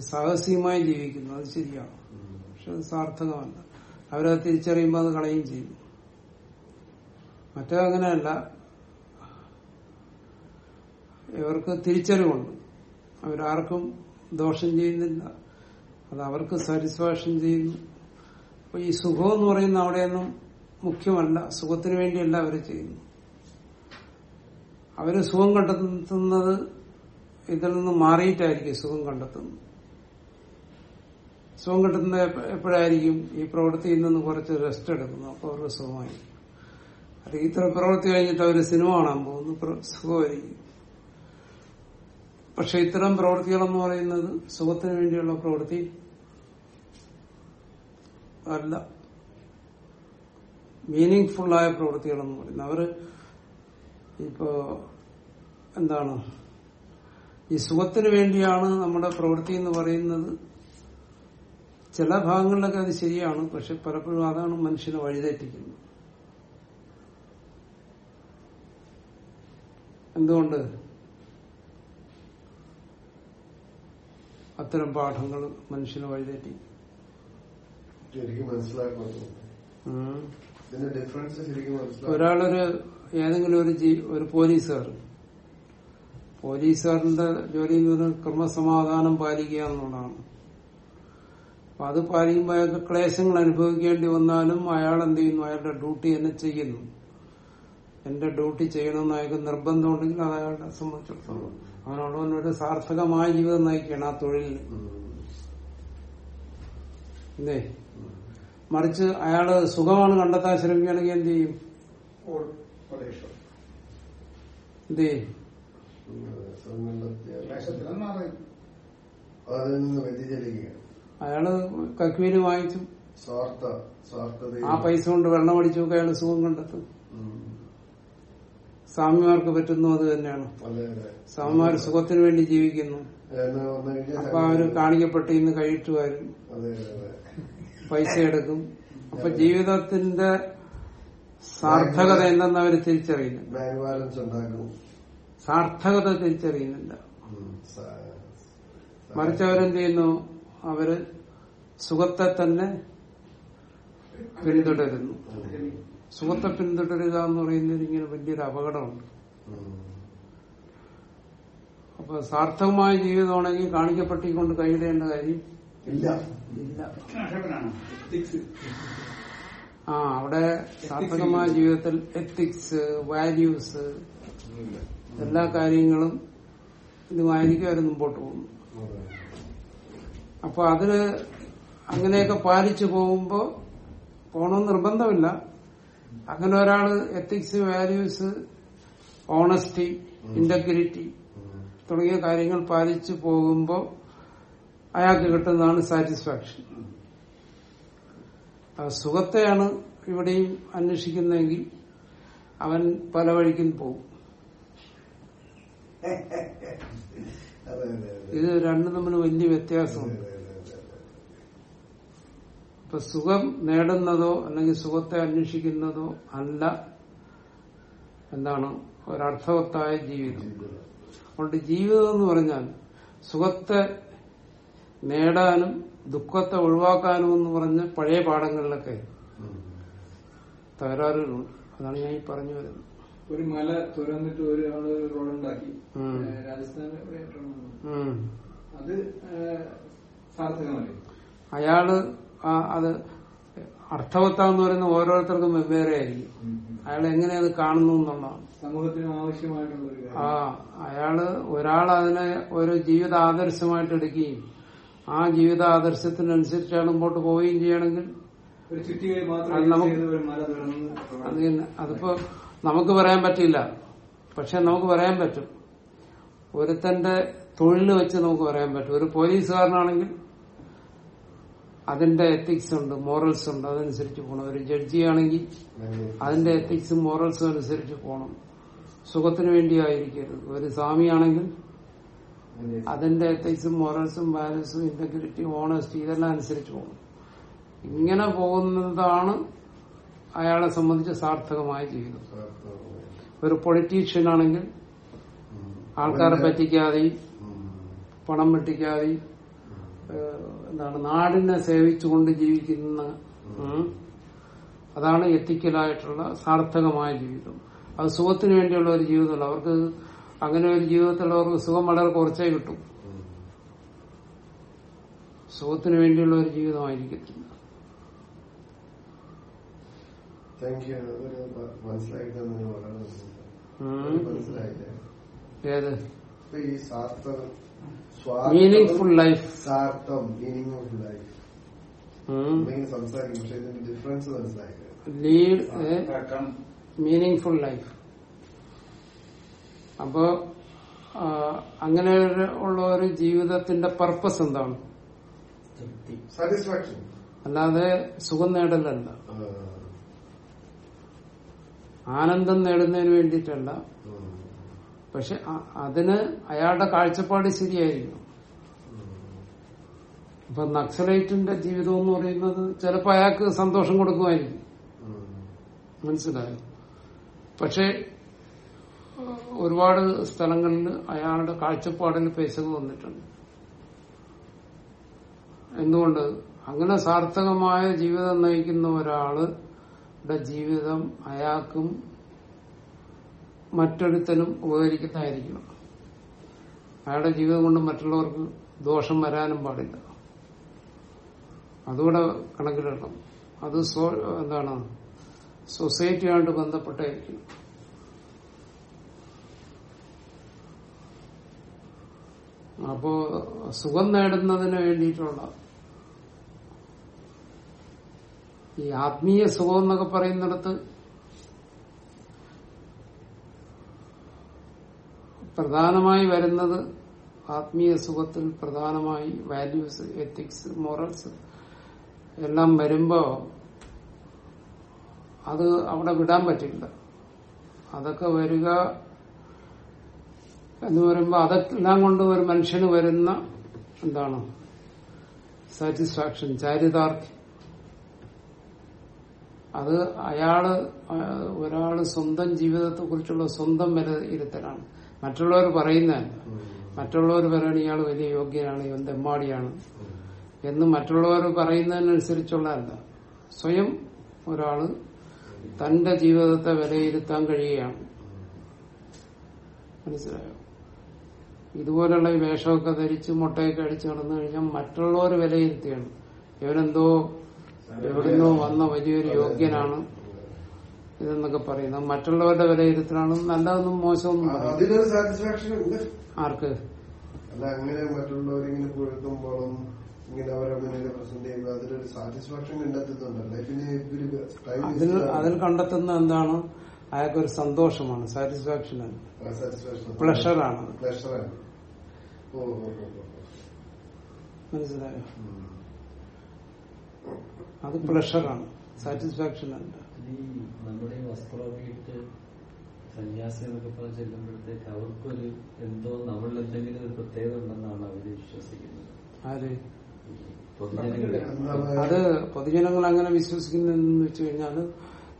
സാഹസികമായി ജീവിക്കുന്നു. അത് ശരിയാണ്. പക്ഷെ അത് സാർത്ഥകമല്ല. അവരത് തിരിച്ചറിയുമ്പോൾ അത് കളയും ചെയ്യും. മറ്റേ അങ്ങനെയല്ല. ഇവർക്ക് തിരിച്ചറിവുണ്ട്. അവരാർക്കും ദോഷം ചെയ്യുന്നില്ല. അത് അവർക്ക് സാറ്റിസ്ഫാക്ഷൻ ചെയ്യുന്നു. അപ്പൊ ഈ സുഖം എന്ന് പറയുന്ന അവിടെയൊന്നും മുഖ്യമല്ല. സുഖത്തിന് വേണ്ടിയല്ല അവർ ചെയ്യുന്നു അവർ സുഖം കണ്ടെത്തുന്നത് ഇതിൽ നിന്ന് മാറിയിട്ടായിരിക്കും സുഖം കണ്ടെത്തുന്നത്. സുഖം കിട്ടുന്നത് എപ്പ- എപ്പോഴായിരിക്കും? ഈ പ്രവൃത്തിയിൽ നിന്ന് കുറച്ച് റെസ്റ്റ് എടുക്കുന്നു അപ്പോൾ അവർക്ക് സുഖമായിരിക്കും. അല്ലെങ്കിൽ ഇത്ര പ്രവൃത്തി കഴിഞ്ഞിട്ട് അവർ സിനിമ കാണാൻ പോകുന്നു സുഖമായിരിക്കും. പക്ഷെ ഇത്തരം പ്രവൃത്തികളെന്ന് പറയുന്നത് സുഖത്തിന് വേണ്ടിയുള്ള പ്രവൃത്തി അല്ല. മീനിങ് ഫുള്ളായ പ്രവൃത്തികളെന്ന് പറയുന്നത്. അവർ ഇപ്പോ എന്താണ്? ഈ സുഖത്തിന് വേണ്ടിയാണ് നമ്മുടെ പ്രവൃത്തി എന്ന് പറയുന്നത്. ചില ഭാഗങ്ങളിലൊക്കെ അത് ശരിയാണ്. പക്ഷെ പലപ്പോഴും അതാണ് മനുഷ്യനെ വഴിതെറ്റിക്കുന്നത്. എന്തുകൊണ്ട്? അത്തരം പാഠങ്ങൾ മനുഷ്യന് വഴിതെറ്റി. ഒരാളൊരു ഏതെങ്കിലും ഒരു ഒരു പോലീസുകാർ പോലീസുകാരന്റെ ജോലി എന്ന് പറഞ്ഞാൽ ക്രമസമാധാനം പാലിക്കുക എന്നുള്ളതാണ്. അപ്പൊ അത് പാലിക്കുമ്പോൾ അയാൾക്ക് ക്ലേശങ്ങൾ അനുഭവിക്കേണ്ടി വന്നാലും അയാൾ എന്ത് ചെയ്യുന്നു? അയാളുടെ ഡ്യൂട്ടി തന്നെ ചെയ്യുന്നു. എന്റെ ഡ്യൂട്ടി ചെയ്യണമെന്ന് അയാൾക്ക് നിർബന്ധമുണ്ടെങ്കിൽ അത് അയാളെ സംബന്ധിച്ചിടത്തോളം. അവനോട് ഒരു സാർത്ഥകമായ ജീവിതം നയിക്കണം ആ തൊഴിലിൽ. മറിച്ച് അയാൾ സുഖമാണ് കണ്ടെത്താൻ ശ്രമിക്കുകയാണെങ്കിൽ എന്ത് ചെയ്യും? എന്ത് ചെയ്യും? അയാൾ കക്വീന് വാങ്ങിച്ചു. ആ പൈസ കൊണ്ട് വെള്ളം അടിച്ചു അയാൾ സുഖം കണ്ടെത്തും. സ്വാമിമാർക്ക് പറ്റുന്നു അത് തന്നെയാണ്. സ്വാമിമാർ സുഖത്തിന് വേണ്ടി ജീവിക്കുന്നു. അപ്പൊ അവർ കാണിക്കപ്പെട്ട് ഇന്ന് കഴിച്ചു വരും പൈസ എടുക്കും. അപ്പൊ ജീവിതത്തിന്റെ സാർത്ഥകത എന്തെന്ന് അവർ തിരിച്ചറിയുന്നു ബാങ്ക് ബാലൻസ് സാർത്ഥകത തിരിച്ചറിയുന്നില്ല. മറിച്ച് അവരെന്ത് ചെയ്യുന്നു അവർ സുഖത്തെ തന്നെ പിന്തുടരുന്നു. സുഖത്തെ പിന്തുടരുക എന്ന് പറയുന്നത് ഇങ്ങനെ വലിയൊരു അപകടമുണ്ട്. അപ്പൊ സാർത്ഥകമായ ജീവിതമാണെങ്കിൽ കാണിക്കപ്പെട്ടിക്കൊണ്ട് കൈയിടേണ്ട കാര്യം? ഇല്ല. ഇല്ല. ആ അവിടെ സാർത്ഥകമായ ജീവിതത്തിൽ എത്തിക്സ് വാല്യൂസ് എല്ലാ കാര്യങ്ങളും ഇതുമായിരിക്കും അവർ മുമ്പോട്ട് പോകുന്നു. അപ്പൊ അതിൽ അങ്ങനെയൊക്കെ പാലിച്ചു പോകുമ്പോ പോണമെന്ന് നിർബന്ധമില്ല. അങ്ങനെ ഒരാൾ എത്തിക്സ് വാല്യൂസ് ഓണസ്റ്റി ഇന്റഗ്രിറ്റി. തുടങ്ങിയ കാര്യങ്ങൾ പാലിച്ചു പോകുമ്പോൾ അയാൾക്ക് കിട്ടുന്നതാണ് സാറ്റിസ്ഫാക്ഷൻ സുഖത്തെയാണ് ഇവിടെയും അന്വേഷിക്കുന്നതെങ്കിൽ അവൻ പല വഴിക്കും പോകും ഇത് രണ്ടും തമ്മിൽ വലിയ വ്യത്യാസമുണ്ട്. ഇപ്പൊ സുഖം നേടുന്നതോ അല്ലെങ്കിൽ സുഖത്തെ അന്വേഷിക്കുന്നതോ അല്ല എന്താണ് ഒരർത്ഥവത്തായ ജീവിതം. അതുകൊണ്ട് ജീവിതം എന്ന് പറഞ്ഞാൽ സുഖത്തെ നേടാനും ദുഃഖത്തെ ഒഴിവാക്കാനും എന്ന് പറഞ്ഞ പഴയ പാഠങ്ങളിലൊക്കെ. തകരാറുകളുണ്ട് അതാണ് ഞാൻ ഈ പറഞ്ഞു വരുന്നത് ഒരു മല തുരന്നിട്ട് ഒരു ആൾ റോഡുണ്ടാക്കി രാജസ്ഥാനിലെ രാജസ്ഥാനിൽ. അത് സാർത്ഥകമല്ലേ അയാൾ അത് അർത്ഥവത്താന്ന് പറയുന്ന ഓരോരുത്തർക്കും വെവ്വേറെ ആയിരിക്കും. അയാൾ എങ്ങനെ അത് കാണുന്നു എന്നുള്ളതാണ്. സമൂഹത്തിന് ആവശ്യമായിട്ടുള്ള ആ അയാൾ ഒരാൾ അതിനെ ഒരു ജീവിത ആദർശമായിട്ട് എടുക്കുകയും ആ ജീവിത ആദർശത്തിനനുസരിച്ചാണ് മുമ്പോട്ട് പോവുകയും ചെയ്യണമെങ്കിൽ അതിപ്പോ നമുക്ക് പറയാൻ പറ്റില്ല. പക്ഷെ നമുക്ക് പറയാൻ പറ്റും. ഒരുത്തന്റെ തൊഴിൽ വെച്ച് നമുക്ക് പറയാൻ പറ്റും. ഒരു പോലീസുകാരനാണെങ്കിൽ അതിന്റെ എത്തിക്സ് ഉണ്ട് മോറൽസ് ഉണ്ട് അതനുസരിച്ച് പോകണം ഒരു ജഡ്ജിയാണെങ്കിൽ അതിന്റെ എത്തിക്സും മോറൽസും അനുസരിച്ച് പോകണം സുഖത്തിന് വേണ്ടിയായിരിക്കരുത് ഒരു സ്വാമിയാണെങ്കിൽ അതിന്റെ എത്തിക്സും മോറൽസും ബാലൻസും ഇന്റഗ്രിറ്റി ഓണസ്റ്റി ഇതെല്ലാം അനുസരിച്ച് പോകണം ഇങ്ങനെ പോകുന്നതാണ് അയാളെ സംബന്ധിച്ച് സാർത്ഥകമായ ജീവിതം. ഒരു പൊളിറ്റീഷ്യൻ ആണെങ്കിൽ ആൾക്കാരെ പറ്റിക്കാതെയും പണം വെട്ടിക്കാതെയും എന്താണ് നാടിനെ സേവിച്ചുകൊണ്ട് ജീവിക്കുന്ന അതാണ് എത്തിക്കലായിട്ടുള്ള സാർത്ഥകമായ ജീവിതം. അത് സുഖത്തിന് വേണ്ടിയുള്ള ഒരു ജീവിതമല്ല. അവർക്ക് അങ്ങനെ ഒരു ജീവിതത്തിലുള്ളവർക്ക് സുഖം വളരെ കുറച്ചേ കിട്ടും. സുഖത്തിന് വേണ്ടിയുള്ള ഒരു ജീവിതമായിരിക്കത്തില്ല. മനസ്സിലായില്ലേ? ഏത്? ഈ മീനിങ് ലൈഫ് സാർത്ഥം മീനിങ് ഓഫ് ലൈഫ് സംസാരിക്കും പക്ഷെ ഇതിന്റെ ഡിഫറൻസ് മീനിങ് ഫുൾ ലൈഫ് അപ്പോ അങ്ങനെ ഒരു- ഉള്ള ഒരു ജീവിതത്തിന്റെ പർപ്പസ് എന്താണ്? സാറ്റിസ്ഫാക്ഷൻ അല്ലാതെ സുഖം നേടലല്ല. ആനന്ദം നേടുന്നതിന് വേണ്ടിയിട്ടല്ല. പക്ഷെ അതിന് അയാളുടെ കാഴ്ചപ്പാട് ശരിയായിരിക്കും. ഇപ്പൊ നക്സലൈറ്റിന്റെ ജീവിതം എന്ന് പറയുന്നത് ചിലപ്പോൾ അയാൾക്ക് സന്തോഷം കൊടുക്കുമായിരിക്കും. മനസ്സിലായോ? പക്ഷെ ഒരുപാട് സ്ഥലങ്ങളിൽ അയാളുടെ കാഴ്ചപ്പാടിന് പേശക് വന്നിട്ടുണ്ട്. എന്തുകൊണ്ട്? അങ്ങനെ സാർത്ഥകമായ ജീവിതം നയിക്കുന്ന ഒരാളുടെ ജീവിതം അയാൾക്കും മറ്റൊരുത്തനും ഉപകരിക്കുന്നതായിരിക്കണം അയാളുടെ ജീവിതം കൊണ്ട് മറ്റുള്ളവർക്ക് ദോഷം വരാനും പാടില്ല. അതുകൂടെ കണക്കിലെടുക്കണം. അത് സോ എന്താണ് സൊസൈറ്റിയായിട്ട് ബന്ധപ്പെട്ടായിരിക്കും അപ്പോ സുഖം നേടുന്നതിന് വേണ്ടിയിട്ടുള്ള ഈ ആത്മീയ സുഖം എന്നൊക്കെ പറയുന്നിടത്ത് പ്രധാനമായി വരുന്നത് ആത്മീയ സുഖത്തിൽ പ്രധാനമായി വാല്യൂസ് എത്തിക്സ് മോറൽസ് എല്ലാം വരുമ്പോ അത് അവിടെ വിടാൻ പറ്റില്ല. അതൊക്കെ വരിക എന്ന് പറയുമ്പോൾ അതെല്ലാം കൊണ്ട് ഒരു മനുഷ്യന് വരുന്ന എന്താണ്? സാറ്റിസ്ഫാക്ഷൻ ചാരിതാർത്ഥ്യം. അത് അയാൾ ഒരാൾ സ്വന്തം ജീവിതത്തെ കുറിച്ചുള്ള സ്വന്തം വിലയിരുത്തലാണ്. മറ്റുള്ളവർ പറയുന്നതല്ല മറ്റുള്ളവർ പറയണ ഇയാൾ വലിയ യോഗ്യനാണ് ഇവൻ തെമ്മാടിയാണ് എന്ന് മറ്റുള്ളവർ പറയുന്നതിനനുസരിച്ചുള്ളതല്ല. സ്വയം ഒരാൾ തന്റെ ജീവിതത്തെ വിലയിരുത്താൻ കഴിയുകയാണ്. മനസ്സിലായോ? ഇതുപോലുള്ള ഈ വേഷമൊക്കെ ധരിച്ച് മുട്ടയൊക്കെ അടിച്ച് നടന്നു കഴിഞ്ഞാൽ മറ്റുള്ളവർ വിലയിരുത്തുകയാണ്. ഇവനെന്തോ എവിടുന്നോ വന്ന വലിയൊരു യോഗ്യനാണ്. ഇതെന്നൊക്കെ പറയുന്നത് മറ്റുള്ളവരുടെ വിലയിരുത്തലാണ് നല്ലതൊന്നും മോശമൊന്നും അതിനൊരു സാറ്റിസ്ഫാക്ഷൻ ഉണ്ട്. ആർക്ക്? അല്ല അങ്ങനെ മറ്റുള്ളവരിങ്ങനെ പുഴക്കുമ്പോഴും ഇങ്ങനെ അവരങ്ങനെ പ്രസന്റ് ചെയ്യുമ്പോൾ അതിലൊരു സാറ്റിസ്ഫാക്ഷൻ കണ്ടെത്തുന്നുണ്ടല്ലേ പിന്നെ അതിൽ അതിൽ കണ്ടെത്തുന്ന എന്താണ്? അയാൾക്കൊരു സന്തോഷമാണ് സാറ്റിസ്ഫാക്ഷൻ ആ, പ്ലഷറാണ് പ്ലഷറാണ്. മനസ്സിലായോ? അത് പ്ലഷറാണ് സാറ്റിസ്ഫാക്ഷൻ അല്ല ഈ നമ്മുടെ വസ്ത്രമൊക്കെ ഇട്ട് സന്യാസി എന്നൊക്കെ പറഞ്ഞ് ചെല്ലുമ്പോഴത്തേക്ക് അവർക്കൊരു എന്തോ നമ്മളിൽ എന്തെങ്കിലും ഒരു പ്രത്യേകത ഉണ്ടെന്നാണ് അവർ വിശ്വസിക്കുന്നത്. അത് പൊതുജനങ്ങൾ അങ്ങനെ വിശ്വസിക്കുന്നതെന്ന് വെച്ച് കഴിഞ്ഞാൽ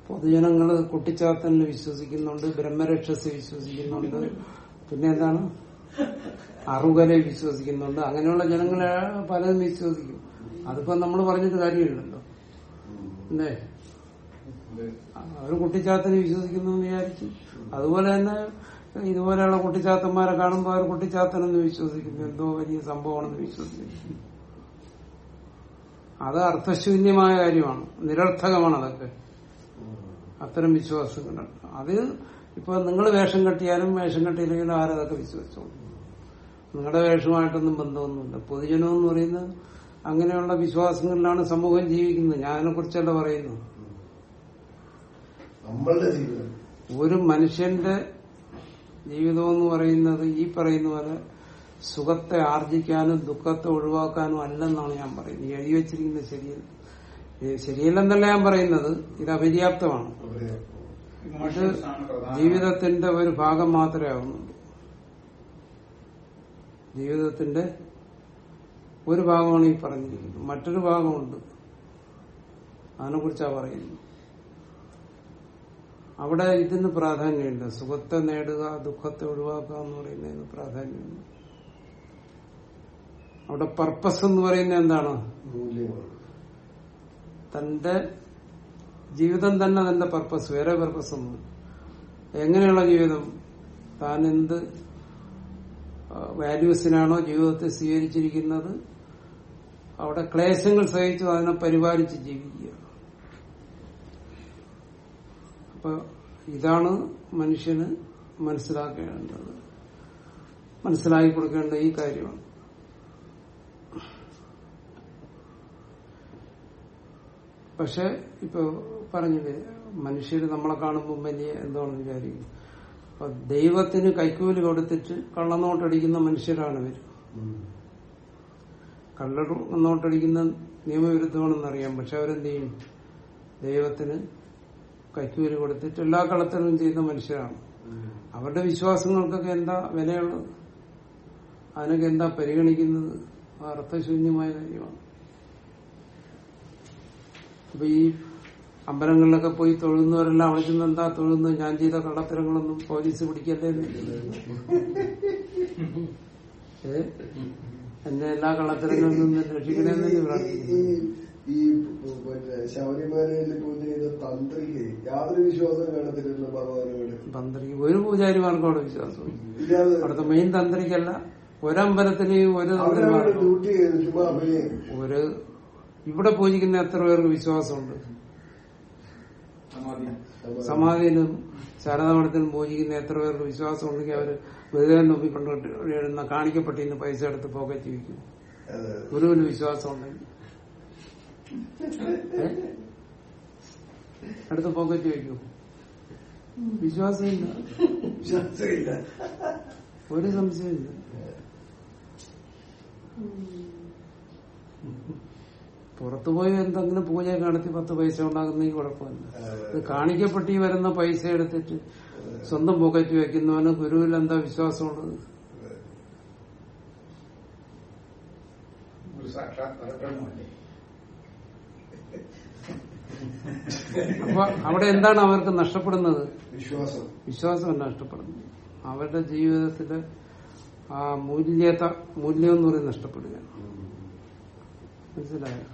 പൊതുജനങ്ങൾ കുട്ടിച്ചാത്തനിൽ വിശ്വസിക്കുന്നുണ്ട് ബ്രഹ്മരക്ഷസ് വിശ്വസിക്കുന്നുണ്ട് പിന്നെ എന്താണ്? അറുകലെ വിശ്വസിക്കുന്നുണ്ട് അങ്ങനെയുള്ള ജനങ്ങളെ പലതും വിശ്വസിക്കും. അതിപ്പോ നമ്മൾ പറഞ്ഞിട്ട് കാര്യമില്ലല്ലോ. അല്ലേ? അവർ കുട്ടിച്ചാത്തനെ വിശ്വസിക്കുന്നു വിചാരിച്ചു അതുപോലെ തന്നെ ഇതുപോലെയുള്ള കുട്ടിച്ചാത്തന്മാരെ കാണുമ്പോൾ അവർ കുട്ടിച്ചാത്തനെന്ന് വിശ്വസിക്കുന്നു. എന്തോ വലിയ സംഭവമാണെന്ന് വിശ്വസിക്കുന്നു. അത് അർത്ഥശൂന്യമായ കാര്യമാണ്. നിരർത്ഥകമാണ് അതൊക്കെ. അത്തരം വിശ്വാസങ്ങൾ. അത് ഇപ്പൊ നിങ്ങൾ വേഷം കെട്ടിയാലും വേഷം കെട്ടിയില്ലെങ്കിലും ആരതൊക്കെ വിശ്വസിച്ചോളൂ? നിങ്ങളുടെ വേഷമായിട്ടൊന്നും ബന്ധമൊന്നുമില്ല. പൊതുജനം എന്ന് പറയുന്നത് അങ്ങനെയുള്ള വിശ്വാസങ്ങളിലാണ് സമൂഹം ജീവിക്കുന്നത്. ഞാൻ അതിനെ കുറിച്ചല്ല പറയുന്നു നമ്മളുടെ ജീവിതം. ഒരു മനുഷ്യന്റെ ജീവിതം എന്ന് പറയുന്നത് ഈ പറയുന്ന പോലെ സുഖത്തെ ആർജിക്കാനും ദുഃഖത്തെ ഒഴിവാക്കാനും അല്ലെന്നാണ് ഞാൻ പറയുന്നത്. ഈ എഴുതി വെച്ചിരിക്കുന്നത് ശരിയല്ല ശരിയല്ലെന്നല്ല ഞാൻ പറയുന്നത്. ഇത് അപര്യാപ്തമാണ്. ഇത് ജീവിതത്തിന്റെ ഒരു ഭാഗം മാത്രമേ ആവുന്നുള്ളൂ. ജീവിതത്തിന്റെ ഒരു ഭാഗമാണ് ഈ പറഞ്ഞിരിക്കുന്നത്. മറ്റൊരു ഭാഗമുണ്ട്. അതിനെ കുറിച്ചാ പറയുന്നത്. അവിടെ ഇതിന് പ്രാധാന്യമുണ്ട്. സുഖത്തെ നേടുക ദുഃഖത്തെ ഒഴിവാക്കുക എന്ന് പറയുന്നതിന് പ്രാധാന്യമുണ്ട്. അവിടെ പർപ്പസ് എന്ന് പറയുന്നത് എന്താണ്? തന്റെ ജീവിതം തന്നെ തന്റെ പർപ്പസ് വേറെ പർപ്പസ് ഒന്നും എങ്ങനെയുള്ള ജീവിതം? താൻ എന്ത് വാല്യൂസിനാണോ ജീവിതത്തെ സ്വീകരിച്ചിരിക്കുന്നത്? അവിടെ ക്ലേശങ്ങൾ സഹിച്ചു അതിനെ പരിപാലിച്ച് ജീവിക്കുക. അപ്പൊ ഇതാണ് മനുഷ്യന് മനസ്സിലാക്കേണ്ടത്. മനസ്സിലാക്കി കൊടുക്കേണ്ട ഈ കാര്യമാണ്. പക്ഷെ ഇപ്പൊ പറഞ്ഞില്ലേ മനുഷ്യര് നമ്മളെ കാണുമ്പോൾ വലിയ എന്താണെന്ന് വിചാരിക്കും. അപ്പൊ ദൈവത്തിന് കൈക്കൂലി കൊടുത്തിട്ട് കള്ളനോട്ടടിക്കുന്ന മനുഷ്യരാണ് ഇവർ. കള്ളനോട്ടടിക്കുന്ന നിയമവിരുദ്ധമാണെന്നറിയാം പക്ഷെ അവരെന്ത് ചെയ്യും? ദൈവത്തിന് കൈക്കൂലി കൊടുത്തിട്ട് എല്ലാ കള്ളത്തരവും ചെയ്യുന്ന മനുഷ്യരാണ്. അവരുടെ വിശ്വാസങ്ങൾക്കൊക്കെ എന്താ വിലയുള്ളത്? അതിനൊക്കെ എന്താ പരിഗണിക്കുന്നത്? അർത്ഥശൂന്യമായ കാര്യമാണ്. അപ്പൊ ഈ അമ്പലങ്ങളിലൊക്കെ പോയി തൊഴുന്നവരെല്ലാം അവിടെ ചെന്ന് എന്താ തൊഴുന്നത്? ഞാൻ ചെയ്ത കള്ളത്തരങ്ങളൊന്നും പോലീസ് പിടിക്കല്ലേ? എന്നെ. എല്ലാ കള്ളത്തരങ്ങളിൽ നിന്നും രക്ഷിക്കണമെന്ന് പ്രാർത്ഥിക്കുന്നു. ഈ പിന്നെ മറ്റേ ശബരിമലയിൽ പൂജ ചെയ്ത തന്ത്രിക്ക് യാതൊരു വിശ്വാസം കാണത്തില്ല ഭഗവാനോട്. തന്ത്രിക്ക് ഒരു പൂജാരി അവിടെ വിശ്വാസം. അവിടുത്തെ മെയിൻ തന്ത്രിക്കല്ല ഒരമ്പലത്തിന് ഒരു ഡ്യൂട്ടി ഒരു ഇവിടെ പൂജിക്കുന്ന എത്ര പേർക്ക് വിശ്വാസമുണ്ട്? സമാധി. സമാധിയിലും ശാരദാമഠത്തിലും പൂജിക്കുന്ന എത്ര പേർക്ക് വിശ്വാസം ഉണ്ടെങ്കിൽ അവർ വെറുതെ നോക്കിക്കൊണ്ട് എഴുന്ന കാണിക്കപ്പെട്ടിന്ന് പൈസ എടുത്ത് പോക്കറ്റ് വയ്ക്കും. ഗുരുവിന് വിശ്വാസം ഉണ്ടെങ്കിൽ ഏ? എടുത്ത് പോക്കറ്റ് വയ്ക്കൂ. വിശ്വാസമില്ല. വിശ്വാസമില്ല. ഒരു സംശയമില്ല പുറത്തുപോയി എന്തെങ്കിലും പൂജ നടത്തി പത്ത് പൈസ ഉണ്ടാകുന്നെങ്കിൽ കുഴപ്പമില്ല. കാണിക്കപ്പെട്ടി വരുന്ന പൈസ എടുത്തിട്ട് സ്വന്തം പോക്കറ്റ് വെക്കുന്നവന് ഗുരുവിൽ എന്താ വിശ്വാസമുള്ളത്? സാക്ഷാത് പരബ്രഹ്മല്ലേ അപ്പൊ അവിടെ എന്താണ് അവർക്ക് നഷ്ടപ്പെടുന്നത്? വിശ്വാസം. വിശ്വാസമല്ല നഷ്ടപ്പെടുന്നത്. അവരുടെ ജീവിതത്തിലെ ആ മൂല്യത മൂല്യം എന്ന് പറയുന്നത് നഷ്ടപ്പെടുകയാണ്. മനസ്സിലായോ?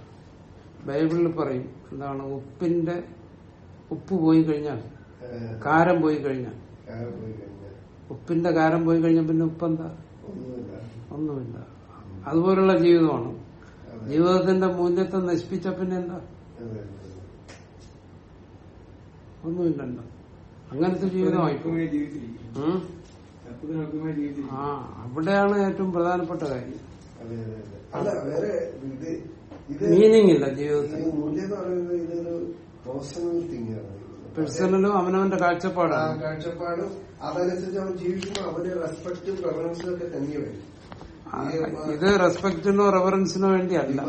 ബൈബിളിൽ പറയും എന്താണ് ഉപ്പിന്റെ ഉപ്പ് പോയി കഴിഞ്ഞാൽ കാരം പോയി കഴിഞ്ഞാൽ. ഉപ്പിന്റെ കാരം പോയി കഴിഞ്ഞാൽ പിന്നെ ഉപ്പെന്താ? ഒന്നുമില്ല. അതുപോലുള്ള ജീവിതമാണ്. ജീവിതത്തിന്റെ മൂല്യത്തെ നശിപ്പിച്ച പിന്നെ എന്താ? അതെ, അതെ. ഒന്നുമില്ലല്ലോ. അങ്ങനത്തെ ജീവിതമായി ആ അവിടെയാണ് ഏറ്റവും പ്രധാനപ്പെട്ട കാര്യം. മീനിങ് ഇല്ല ജീവിതത്തിൽ. പേഴ്സണലും അവനവന്റെ കാഴ്ചപ്പാടാണ്. കാഴ്ചപ്പാടും അതനുസരിച്ച് അവൻ ജീവിക്കുമ്പോൾ അവന് റെസ്പെക്ടും റെഫറൻസും ഒക്കെ തന്നെ വരും. ഇത് റെസ്പെക്ടിനോ റെഫറൻസിനോ വേണ്ടിയല്ല.